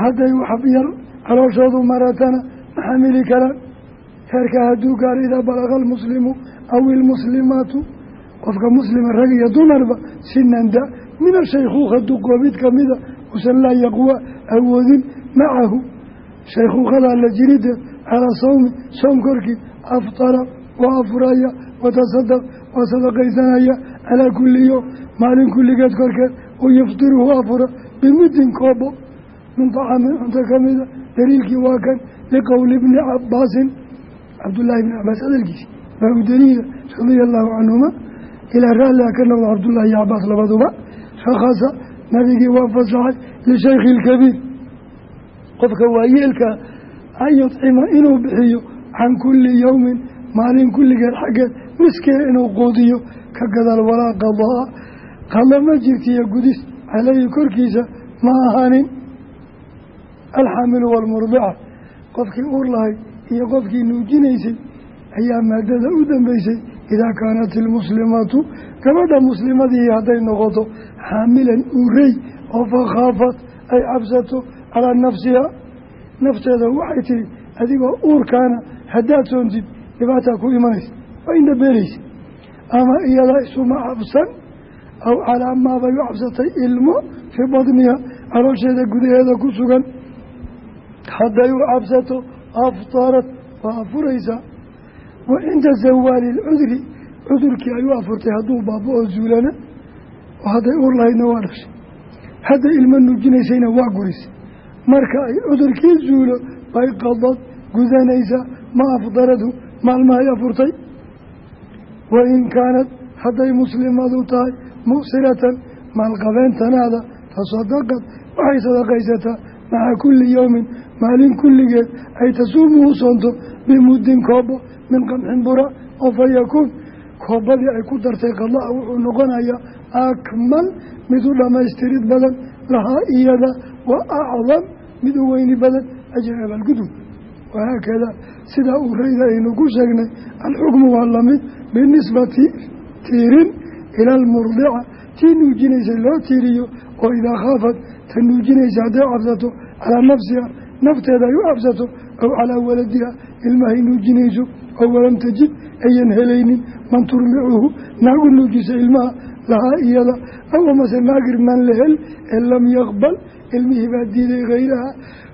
Hadday wax yar calooshoodu maratana ma xamili karaan heerka hadduu gaaro idaa balaga almuslimu aw ilmuslimaatu qofka muslima rag iyo dumarba sinanda min ashaykhuuka duqoobid kamida usan laa yaqwa awoodin macahu. Shaykhuukadaa la jirideed calaa sawmi soom korkii aftara waa afuraya watasadaq waa sadaqaysanaya calaa kulli yowm maalin kulligeed korkeed u yuftiruhu afura bimudin koobo. Min dacaamin cunto kamida daliilkii waa kan liqowli bni cabaasin cabdullaahi bni cabaas hadalkiisi daliila radia allahu canhuma ilaa raallia ka noqdo cabdullaahi iyo cabaas labaduba rakhasa nabigii waa fasaxay lishaykhi ilkabiir qofka waayeelka an yudcima inuu bixiyo can kulli yowmin maalin kulligeed xaggeed miskeeda inuu quudiyo ka gadaal walaa qadaa qada ma jirtiyo gudis caleyhi korkiisa ma ahaanin alxaamilu waalmurdica qofkii uur lahay iyo qofkii nuujinaysay ayaa maadada u dambeysay idaa kaanat ilmuslimatu gabadha muslimadii hadday noqoto xaamilan uurey oo fakhaafat ay cabsato calaa nafsiha. Nafteeda waxay tihi adigoo uurkaana haddaad soontid dhibaataa ku imanaysa waa indhabeelaysa ama iyadaa isuma cabsan aw calaa maabay u cabsatay ilmo fii badniha caloosheeda gudaheeda ku sugan. Hadday u cabsato aftarat waa afuraysaa wa cinda zawaali lcudri cudurkii ay u afurtay hadduu baaba oo zuulana oo hadday uur lahaydna waa dhashay hadday ilmo nuujinaysayna waa gurisay marka ay cudurkii zuulo bay qadad gudanaysaa ma afdaradu maalmahay afurtay wain kaanad hadday muslimadu tahay mu'siratan maalqabeentanaada tasadaqad waxay sadaqaysataa maca kulli yowmin maalin kulligeed ay tasuumu u soonto bimuddin koobo min qamxin bura oo fa yakuun. Koobadii ay ku dartay qada'a wuxuu noqonayaa akmal mid u dhammaystirid badan lahaa iyada wa acdam mid u weyni badan ajri abaalgudub wahaakada sidaa uu rayda aynu ku sheegnay alxukmu waa la mid binisbati tiirin ila almurdica tii nuujinaysa loo tiiriyo oo idaa khaafad ta nuujinaysa hadday cabsato calaa nafsiha nafteeda ay u cabsato aw calaa waladiha ilmahay nuujinayso oo walam tajid ayan helaynin man turmicuhu naag u nuujisa ilmaha lahaa iyada aw amase naagir man la hel ee lam yaqbal ilmihii baa diiday hayraha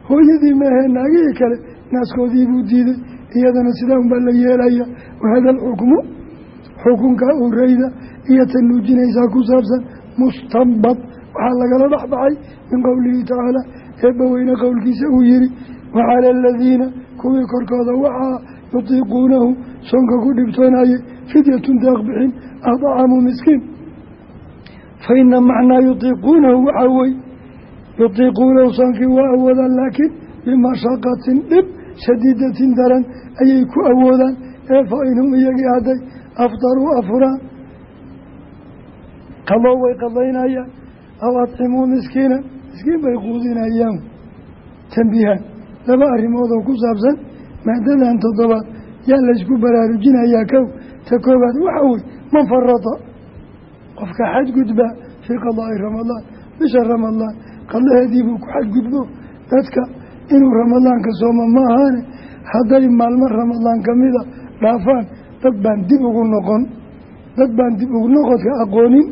hooyadii maahee naagihii kale naaskoodii buu diiday iyadana sidaa unbaa la yeelaya wahada alxukmu xukunka ureyda iyo ta nuujinaysaa ku saabsan mustanbad waxaa lagala dhexbaxay min qowlihi tacaala eebbaweyne qowlkiisa uu yihi wacala aladiina kuwii korkooda waxaa yutiiquunahu soonka ku dhibtoonayay fidyatun deeqbixin adcamu miskiin. Fa ina macnaa yutiiquunahu waxaa wey yutiiquunahu soonkii waa awoodaan laakiin bimashaqatin dhib shadiidatin daran ayay ku awoodaan. Ee fa inhum iyagii hadday afdaruu afuraan qadoo way qadaynayaan aw adcimuu miskiina miskiin bay quudinayaan. Tambiihaan laba arrimood oo ku saabsan maadadan toddobaad yaa laysku baraarujinayaa kow. Ta koobaad waxaa wey man farada qofka xadgudba fii qadaa'i ramadaan bisha ramadaan qadaheedii buu ku xadgudbo dadka inuu ramadaanka sooma ma ahaane. Hadday maalmo ramadaan kamida dhaafaan dad baan dib ugu noqon. Dad baan dib ugu noqodka aqoonin.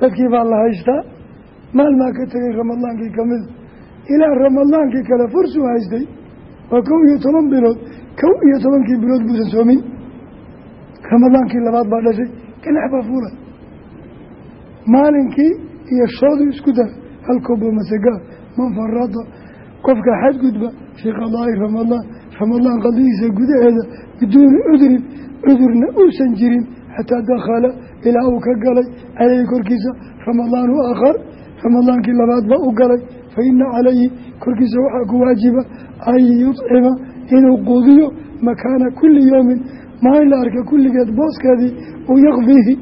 Dadkii baa la haystaa maalmaa ka tegay ramadaankii kamida ilaa ramadaankii kale fursuu haystay. Waa kow iyo toban bilood kow iyo tobankii bilood buusan soomin. Ramadaankii labaad baa dhashay. Ganax baa fuulay. Maalinkii iyo shoodu isku dara halkoobo masegaa man qofka xadgudba fii qadaa'i ramadaan ramadaan qadihiisa gudaheeda biduuni cudrin cudurna uusan jirin xataa dakhala ilaa uu ka galay caleyhi korkiisa ramadaanu aakhar ramadaankii labaad baa u galay. Fa ina calayhi korkiisa waxaa ku waajiba an yudcima inuu quudiyo makaana kulli yowmin maalin la arka kulligeed booskeedii uu yaqdiihi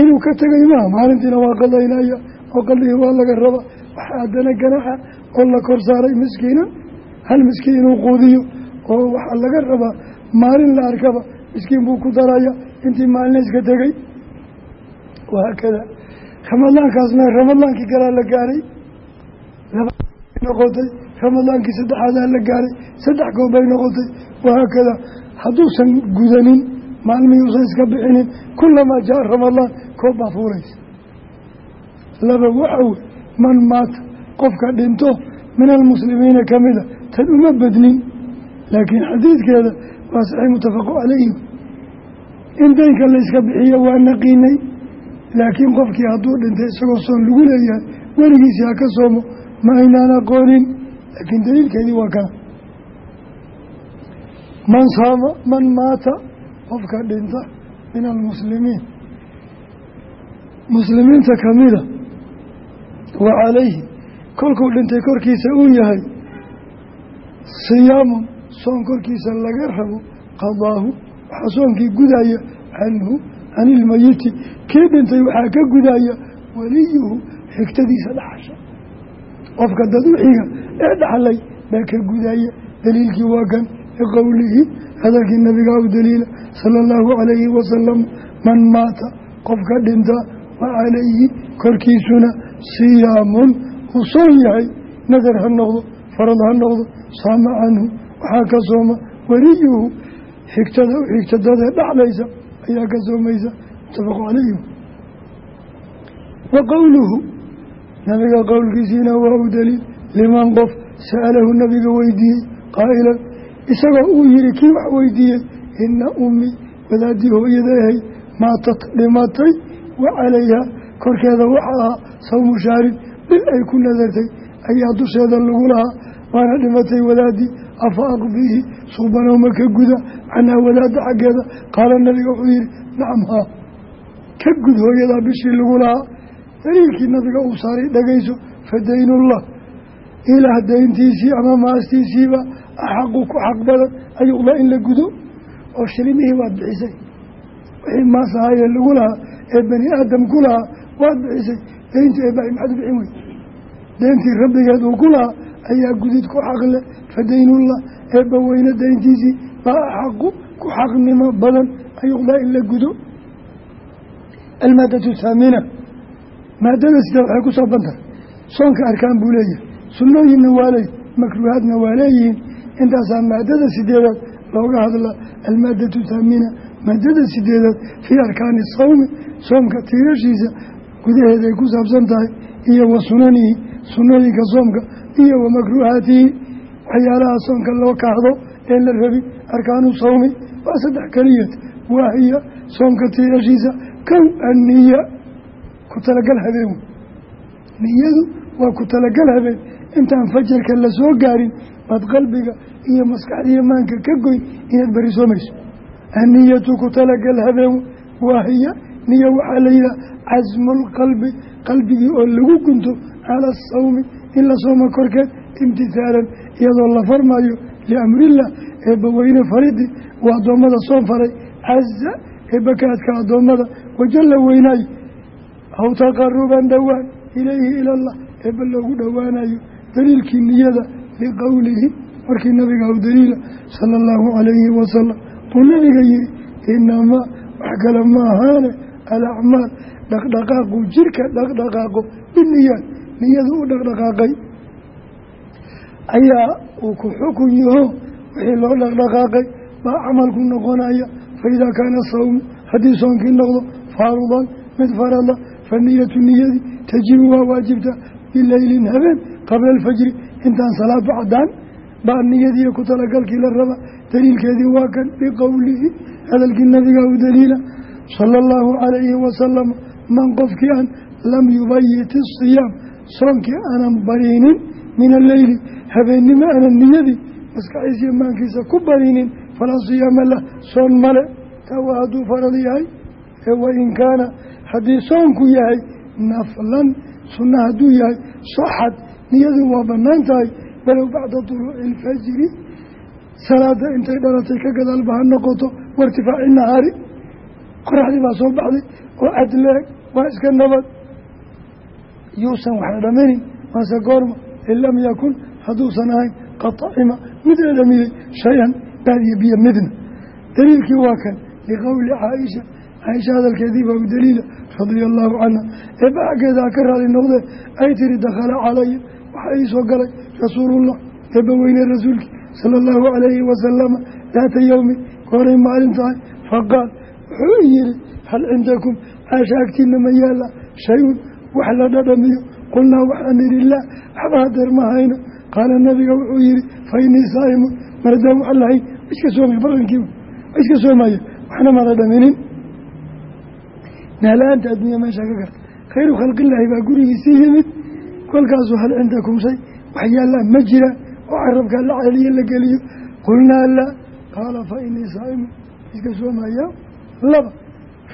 inuu ka tegay maha maalintiina waa qadaynaya oo qadihii waa laga raba. Waxaa haddana ganaxa oo la kor saaray miskiina hal miskiin inuu quudiyo oo waxaa laga rabaa maalin la arkaba miskiin buu ku daraya intii maalina iska tegey wahaakada ramadaankaasna ramadaankii kalaa la gaaray? Noqotay ramadaankii saddexaadaa la gaaray saddex goob bay noqotay. Wahaakada hadduusan gudanin maalmihii usan iska bixinin kulamaa jaa ramadaan koob baa fuulaysa laba waxa wey man maata qofka dhinto min almuslimiina kamida tan uma badnin laakiin xadiidkeeda waa saxiix mutafaqu calayhi in daynka layska bixiyo waa naqiinay laakiin qofkii hadduu dhintay isagoo soon lagu leeyahay weligiisii ha ka soomo ma aynaan aqoonin. Laakiin daliilkeedii waa kana. Man saama man maata qofka dhinta min almuslimiin. Muslimiinta kamida wa calayhi. Kolkuu dhintay korkiisa uu yahay siyaamun soon korkiisa laga rabo qadaahu waxaa soonkii gudaya canhu can ilmayiti kii dhintay waxaa ka gudaya waliyuhu xigtadiisa dhaxasha qofka dad u xiga ee dhaxlay baa ka gudaya daliilkii waa kan liqowlihi hadalkii nabigaa u daliila sala allahu calayhi wasalam man maata qofka dhinta wa calayhi korkiisuna siyaamun. Uu soon yahay nadar ha noqdo farad ha noqdo saama canhu waxaa ka sooma weliyuhu xigtada u xigtadadee dhaxlaysa ayaa ka soomaysa mutafaqu calayhi wa qowluhu nabiga qowlkiisiina waa u daliil liman qof sa'alahu nabiga weydiiyey qaa'ilan. Isagoo uu yihi kii wax weydiiyey? Ina ummii wadaadii hooyada ahay maatat dhimatay wa calayha. Korkeeda waxa ahaa sawmu shaarin bil ay ku nadartay ayaa dusheeda lagu lahaa waana dhimatay wadaadii afa aqdiihi suubanowma ka guda canhaa wadaada xaggeeda qaala nabiga wuxuu yihi nacam haa ka gud hooyadaa bishii lagu lahaa daliilkii nabiga uu saaray dhagayso fa daynullah ilaah dayntiisii ama maastiisiiba axaqu ku xaq badan ayuqdaa in la gudo oo shilimihii waad bixisay wixii maas ahaayee lagu lahaa ee bani aadam ku lahaa waad bixisay daynta eebaa maxaad bixin wey dayntii rabbigeed uu ku lahaa ayaa gudid ku xaqle fa daynullah eebba weyne dayntiisii baa axaqu ku xaqnimo badan ayuqdaa in la gudo. Almaadatu thaamina maadada sida waxay ku soo bantahay. Soonka arkaan buu leeyahay sunnooyinna waa leey makruuhaadna waa leeyihiin. Intaasaa maadada sideedaad looga hadla almaadatu thaamina maadada sideedaad fii arkaani sawmi soomka tiirashiisa gudaheeda ay ku saabsan tahay iyo wa sunanihi sunnooyinka soomka iyo wa makruuhaatihi waxyaalaha soomka loo kaahdo een la rabin arkaanu sawmi. Waa saddex keliyad waahiya soomka tiirashiisa. Kow anniya. Ku talagal habeen. Niyadu waa ku talagal habeen. Intaan fajarka la soo gaarin baad qalbiga iyo maskaxdiiyo maanka ka goyn inaad beri soomayso anniyatu ku talagal habeen. Waahiya niya waxaa la yidhaha casmulqalbi qalbigii oo lagu gunto cala asawmi in la sooma korkeed imtihaalan iyadoo la farmayo liamrillah eebbaweyne faridi waa addoommada soon faray. Caza eebbakaadka addoommada. Wajalla weynaay aw taqaruban dhowaan ilayhi ilallah eebba loogu dhowaanayo daliilkii niyada liqowlihi markii nabiga u daliila sala allahu calayhi wasalam buu nabiga yihi inamaa wax kale ma ahaane alacmaal dhaqdhaqaaqu jirka dhaqdhaqaaqo biniyaad niyadu u dhaqdhaqaaqay. Ayaa uu ku xukun yaho wixii loo dhaqdhaqaaqay baa camalku noqonaya faidaa kaana sawmu haddii soonkii noqdo faarudan mid farada fa niyatu niyadii tajibu waa waajibta bileylin habeen qabla alfajri intaan salaadu cadaan baa niyadiiyo ku talagalkii la raba daliilkeedii waa kan biqowlihi hadalkii nabiga u daliila sala allahu calayhi wasalam man qofkii aan lam yubayit isiyaam soonkii aanan barinin min alleyli habeennimo aanan niyadii maskaxiisiyo maankiisa ku barinin falaa siyaama lah soon male taa waa hadduu farad yahay ee wain kaana haddii soonku yahay naflan sunna hadduu yahay saxad niyadu waa bannaan tahay walow bacda duluuci ilfajri salaada intay dhalatay ka gadaalba ha noqoto wairtifaaci nahaari qoraxdii baa soo baxday oo cadleeg waa iska nabad yuusan wax dhadhaminin maase goorma in lam yakun hadduusan ahayn qad acima mid dhadhamiyey shay-an baadiyo biyo midna daliilkii waa kan liqowli caaisha caaisha hadalkeedii baa u daliila radia allaahu canha eebba xaggeeda ha ka raali noqdee ay tiri dakhala calaya waxaa ii soo galay rasuulullah eebba weyne rasuulkii sala allahu calayhi wasalama daata yowmi gooray maalin faqaal wuxuu yihi hal cindakum caasha agtiina ma yaalla shay-un wax la dhadhamiyo. Qulnaa waxaan idhi laa waxba hadeer ma hayno. Qaala nabiga wuxuu yihi fa inii saa'imun. Maradaan wax lahayn iska soomaya barqankiiba iska soomaya waxna ma dhadhaminin naala-aanta adduunya meesha ka garta khayru khalqillaahi baa gurigiisii yimid. Kolkaasuu hal cindakum shay wax yaallaan ma jiraan oo carabkaa la celiyo la geliyo. Qulnaa laa qaala fa inii saa'imun. Iska soomaya laba.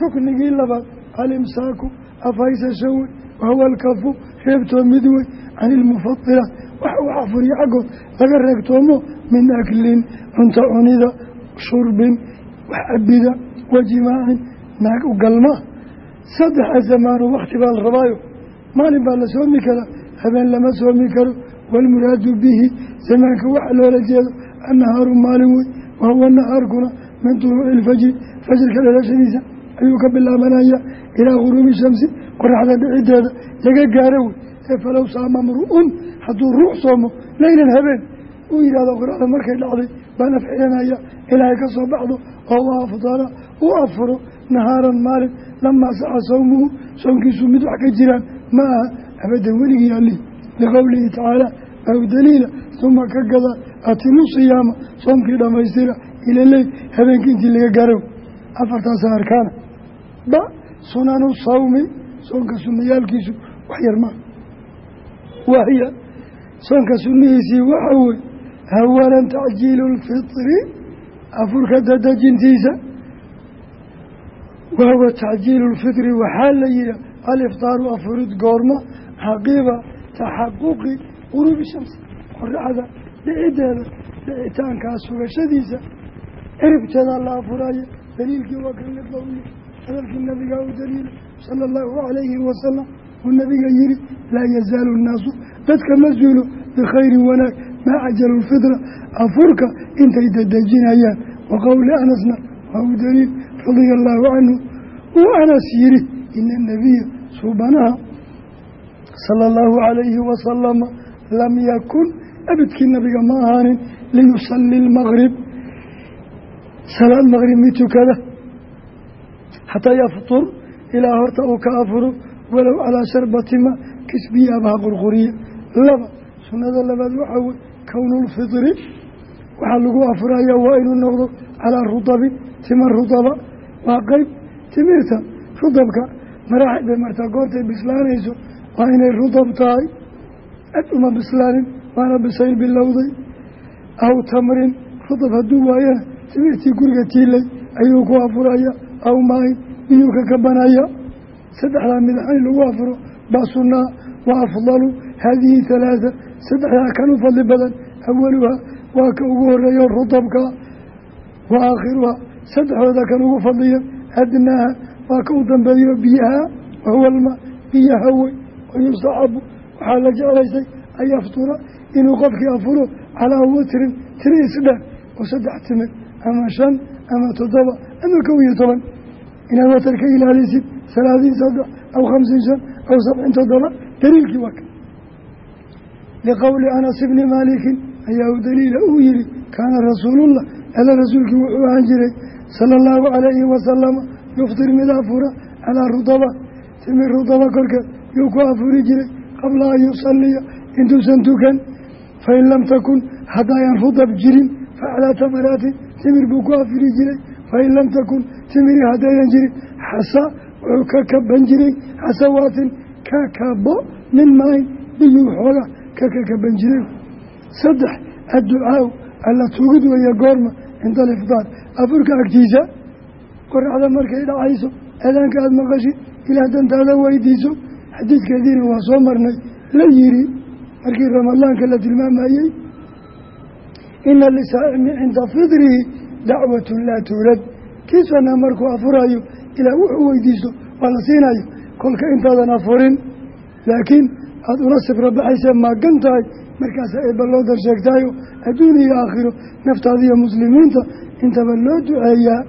Ruknigii labaad alimsaaku afhaysasho wey wahuwa alkafu reebtoo mid wey can ilmufadilaat wax uu afuriyo xaggood laga reegtoomo min aklin cunto cunida shurbin wax cabida wa jimaacin naag u galmaa saddexa zamaano wakti baa la rabaayo. Maalin baa la soomi karaa habeen lama soomi karo. Waalmuraadu bihi zamaanka waxa loola jeedo annahaaru maalin wey wahuwa nahaarkuna min tuluuci ilfajri fajrka dhalashadiisa ayuu ka bilaabanaya ilaa guruubi shamsi qoraxda dhicideeda laga gaaro wey. Ee falow saama mru-un hadduu ruux soomo leylan habeen uu yidhahdo qoraxda markay dhacday baan afxiranaya ilaahay ka soo baxdo oo u afdala u afuro nahaaran maalin lamaa saxa sawmuhu soonkiisu mid wax ka jiraan ma aha abadan weligii ali liqowlihi tacaala aw daliila uma ka gada atimu siyaama soomkii dhammaystira ilaley habeenkii intii laga gaaro. Afartaasa arkaana ba sunanu sawmi soonka sunayaalkiisu wax yar maa wahiya soonka sunnihiisii waxa weye awalan tacjiilu lfitri afurka dadejintiisa wahuwa tacjiilu lfitri waxaa la yihaa aliftaaru afurid goormo caqiba taxaquqi quruubi shamsi qoraxda dhicideeda dhicitaankaa sugashadiisa ciribteeda la afuraayo daliilkii waa kan liqowli hadalkii nabigaa u daliila sala allahu calayhi wasalam uu nabiga yihi laa yazaalu nnaasu dadka ma zuulo bikhayrin wanaag maa cajalu lfitra afurka intay dadejinayaan wa anasna waa u daliil radia allaahu canhu uu anas yihi ina anabiya suubanaha sala allahu calayhi wasalama lam yakun abidkii nabiga ma ahaanin liyusali lmaqrib salaad maqrib mid tukada xataa yaftur ilaa horta uu ka afuro walow calaa sharbatima kisbiyaaba ha qurquriya laba sunnada labaad waxaa wey kownulfitri waxaa lagu afuraya waa inuu noqdo calaa rudabin tima rudaba waa qeyb timirta rudabka maraaxid bay martaa goortay bislaanayso waa inay rudab tahay ad uma bislaanin waana bisayl bilowday aw tamrin rudab hadduu waayana timirtii guriga tiilay ayuu ku afuraya aw maayn biyuu ka kabanaya saddexdaa midax in lagu afuro baa sunnaa wa afdalu haadihi halaatha saddexdaa kan u fadli badan awaluhaa waa ka ugu horeeyo rudabka wa aakhiruhaa saddexdooda kan ugu fadliya adnaaha waa ka u dambeeyo biyaha wahuwa almaa biyaha wey wayustaxabu waxaa la jeclaysay an yaftura inuu qofkii afuro calaa watrin tiri oo saddex timir ama shan ama toddoba ama kow iyo toban. Inaad watar ka ilaalisid salaadiin saddex aw khamsin shan aw sabcin toddoba daliilkii waa ka. Liqowli anas ibni maalikin ayaa u daliila uu yihi kaana rasuulullah. Ala rasuulkii wuxuu ahaan jiray sala allahu calayhi wasalama yuftir mid afura calaa rudaba. Timir rudaba korkeed yuu ku afuri jiray qabla an yusaliya intuusan tukan. Fain lam takun haddaayan rudab jirin facalaa tamaraatin timir buu ku afuri jiray fain lam takun timiri haddaayan jirin. Xasa wuxuu ka kaban jiray xasawaatin ka kabo min maayn biyuu xooga ka ka kaban jiray. Saddex adducaa alla tugid weeye goorma cinda alifdaar afurka agtiisa qoraxda markay dhacayso eedaanka aada maqashid ilaah dantaada weydiiso xadiidkeediina waa soo marnay. La yiri markii ramadaanka la tilmaamayey ina lisaa'imi cinda fidrihi dacwatun laa tuurad kiisana markuu afurayo ilaah wuxuu weydiisto waa la siinayo kolka intaadan afurin laakiin aada ula sifra baxaysa maagan tahay markaasaa eebba loo darsheegtaayo adduun iyo aakhiro naftaada iyo muslimiinta intaba loo duceeyaa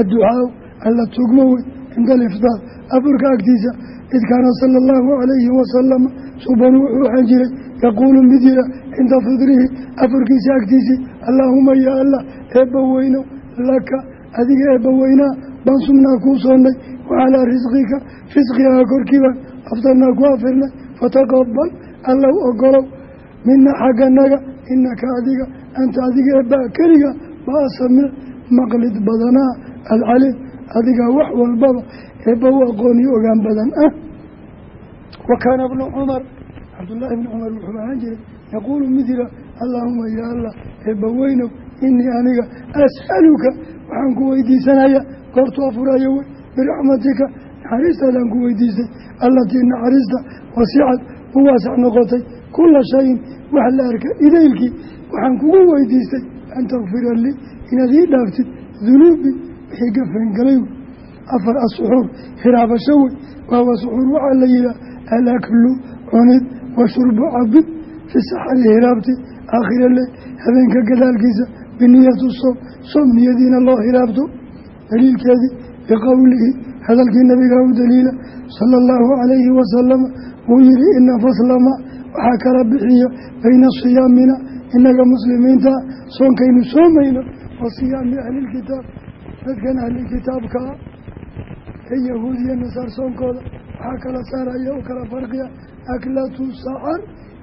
adducaa alla tugmo wey cinda alifdaar afurka agtiisa id kaana sala allahu calayhi wasalama subanu wuxuu ahaan yaquulu mid yira cinda fidrihi afurkiisa agtiisii allaahuma yaa allah eebba weyno laka adiga eebba weynaa baan sumnaa kuu soonnay wacalaa risqika risqigaa korkiibaan aftarnaa ku afirnay fataqabal allow ogolow mina xagganaga inaka adiga anta adiga eebbaa keliga baa samiic maqlid badanaa alcaliim adigaa wax walbaba eebba u aqooniyo ogaan badan ah. Wa kaana bnu cumar yaquulu midira allaahuma yaa allah eebba weynow inii aniga as'aluka waxaan ku weydiisanaya goortu afurayo wey biraxmatika naxariistaadaan ku weydiistay allatii naxariista wasicad u waasac noqotay kula shayin wax la arka idaylkii waxaan kugu weydiistay an takfira lii inaad ii dhaaftid dunuubi wixii gafeengalay wey afar asuxuur hiraabasho wey waawa suxuur waxaa la yihaha alaklu cunid wa shurbu cabid fi saxari hiraabti aakhira le habeenka gadaalkiisa biniyatu soom soom niyadiina loo hiraabto daliilkeedii biqowlihi hadalkii nabiga u daliila sala allahu calayhi wasalama wuu yihi ina faslama waxaa kala bixiya bayna siyaamina inaga muslimiinta soonkaynu soomayno wa siyaami ahlilkitaab dadkan ahlilkitaabkaa ee yahuudiya nasaar soonkooda waxaa kala saaraya u kala farqiya aklatu sacar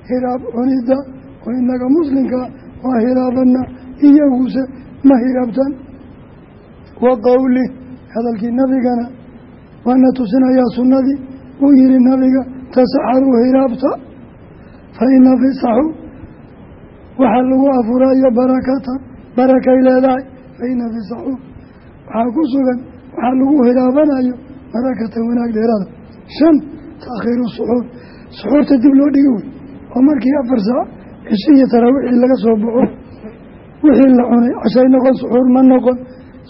hiraab cunida oo inaga muslimkaa waa hiraabana iyaguse ma hiraabtan wa qowlih hadalkii nabigana waana tusinayaa sunnadii uu yihi nabiga tasaxaruu hiraabta fa ina fisaxu waxaa lagu afurayo barakatan barakay leedahay fa ina fisaxu. Waxaa ku sugan waxaa lagu hiraabanayo barakatan wanaag dheerada shan taakhiiru suxuur suxuurta dib loo dhigi wey oo markii afar saac cishi iyo taraawiixii laga soo baxo wixii la cunay cashay noqon suxuur ma noqon.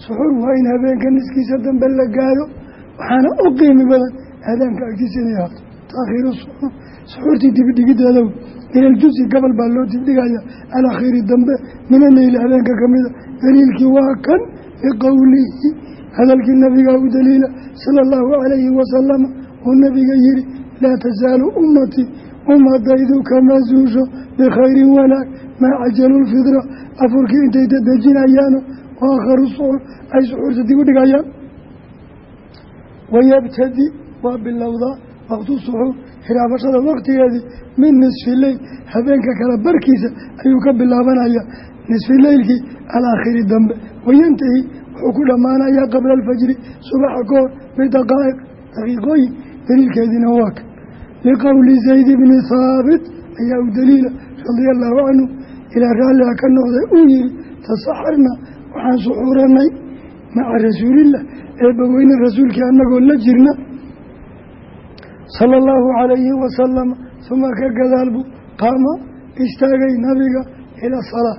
Suxuur waa in habeenka niskiisa dambe la gaaro waxaana u qiimi badan aadaanka agtiisa inay haato taakhiiru suxuur. Suxuurtii dibidhigideeda wey ilaljusi gobol baa loo dibdhigaya alakhiiri dambe minaneyli habeenka kamida daliilkii waa kan biqowlihi hadalkii nabigaa u daliila sala allahu calayhi wasalama uu nabiga yihi laa tasaalu ummatii ummadaydu kama zuusho bikhayrin wanaag maa cajalu lfidra afurkii intay dadejinayaano oo aakharu suxur ay suxuurta dib u dhigayaan wayabtadi waa bilowdaa waqtu suxuur xiraabashada waqtigeedii min nisfi leyl habeenka kale barkiisa ayuu ka bilaabanaya nisfi leylkii alaakhiri dambe wayantahi wuxuu ku dhammaanayaa qabla alfajri subaxa ka hor bidaqaa'iq daqiiqooyin daliilkeediina waa ka liqowli zayd bni haabit ayaa u daliila radia allahu canhu ilaa raalliha ka noqday uu yihi tasaxarna waxaan suxuuranay maca rasuulillah eebbaweyne rasuulkii annagoo la jirna sala allahu calayhi wasalam suma ka gadaalbu qaama istaagay nabiga ila salaa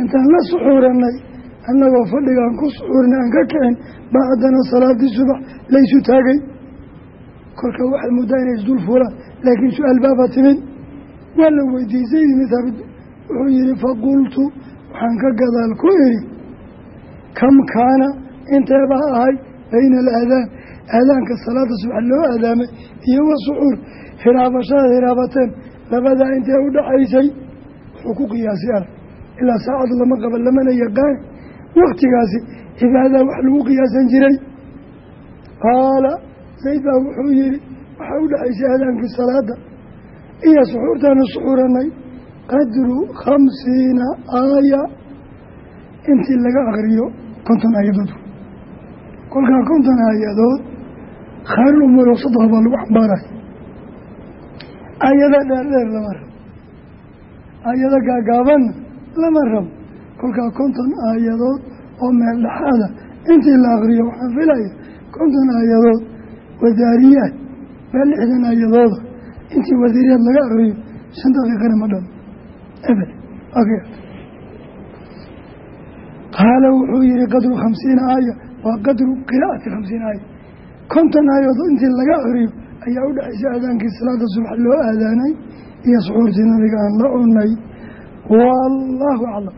intaan la suxuuranay annagoo fadhigaan ku suxuurnay aan ka kicin baa haddana subax laysu taagay kolka waxaad muddaa inay isdul fuulaan laakiin su'aal baabaa timid waa la weydiiyey zayd ibni thaabit wuxuu yihi faqultu waxaan ka gadaal ku idhi kam kaana inteebaa ahay bayna alaadaan aadaanka salaada subax loo aadaamay iyo wa suxuur hiraabashadaad hiraabateen labadaa intee u dhaxaysay wuxuu ku qiyaasay arag ilaa saacad lama qaba lamana yaqaan. Waktigaasi cibaadaha wax lagu qiyaasan jiray. Qaala zayd baa wuxuu yihi waxaa u dhexaysay aadaankii salaada iyo suxuurtaanu suxuuranay qadru khamsiina aaya. Intii laga akriyo konton aayadood. Kolkaa konton aayadood khayrul umuur wasadaha baa lagu xambaaraya aayado dheerdheer lama rabo. Aayado gaagaabanna lama rabo. Kolkaa konton aayadood oo meel dhexaada intii la akriyo waxaan filaya konton aayadood wadaariyaad meel lixdan aayadooda intii wasiiriyaad laga akriyo shan daqiiqana ma dhamo ebel qaala wuxuu yihi qadru khamsiina aaya. Waa qadru qiraa'ati khamsiina aaya. Konton aayadood intii laga akriyo ayaa u dhexaysa aadaankii salaada subax loo aadaanay iyo suxuurtii nabiga aan la cunay. Wallaahu aclam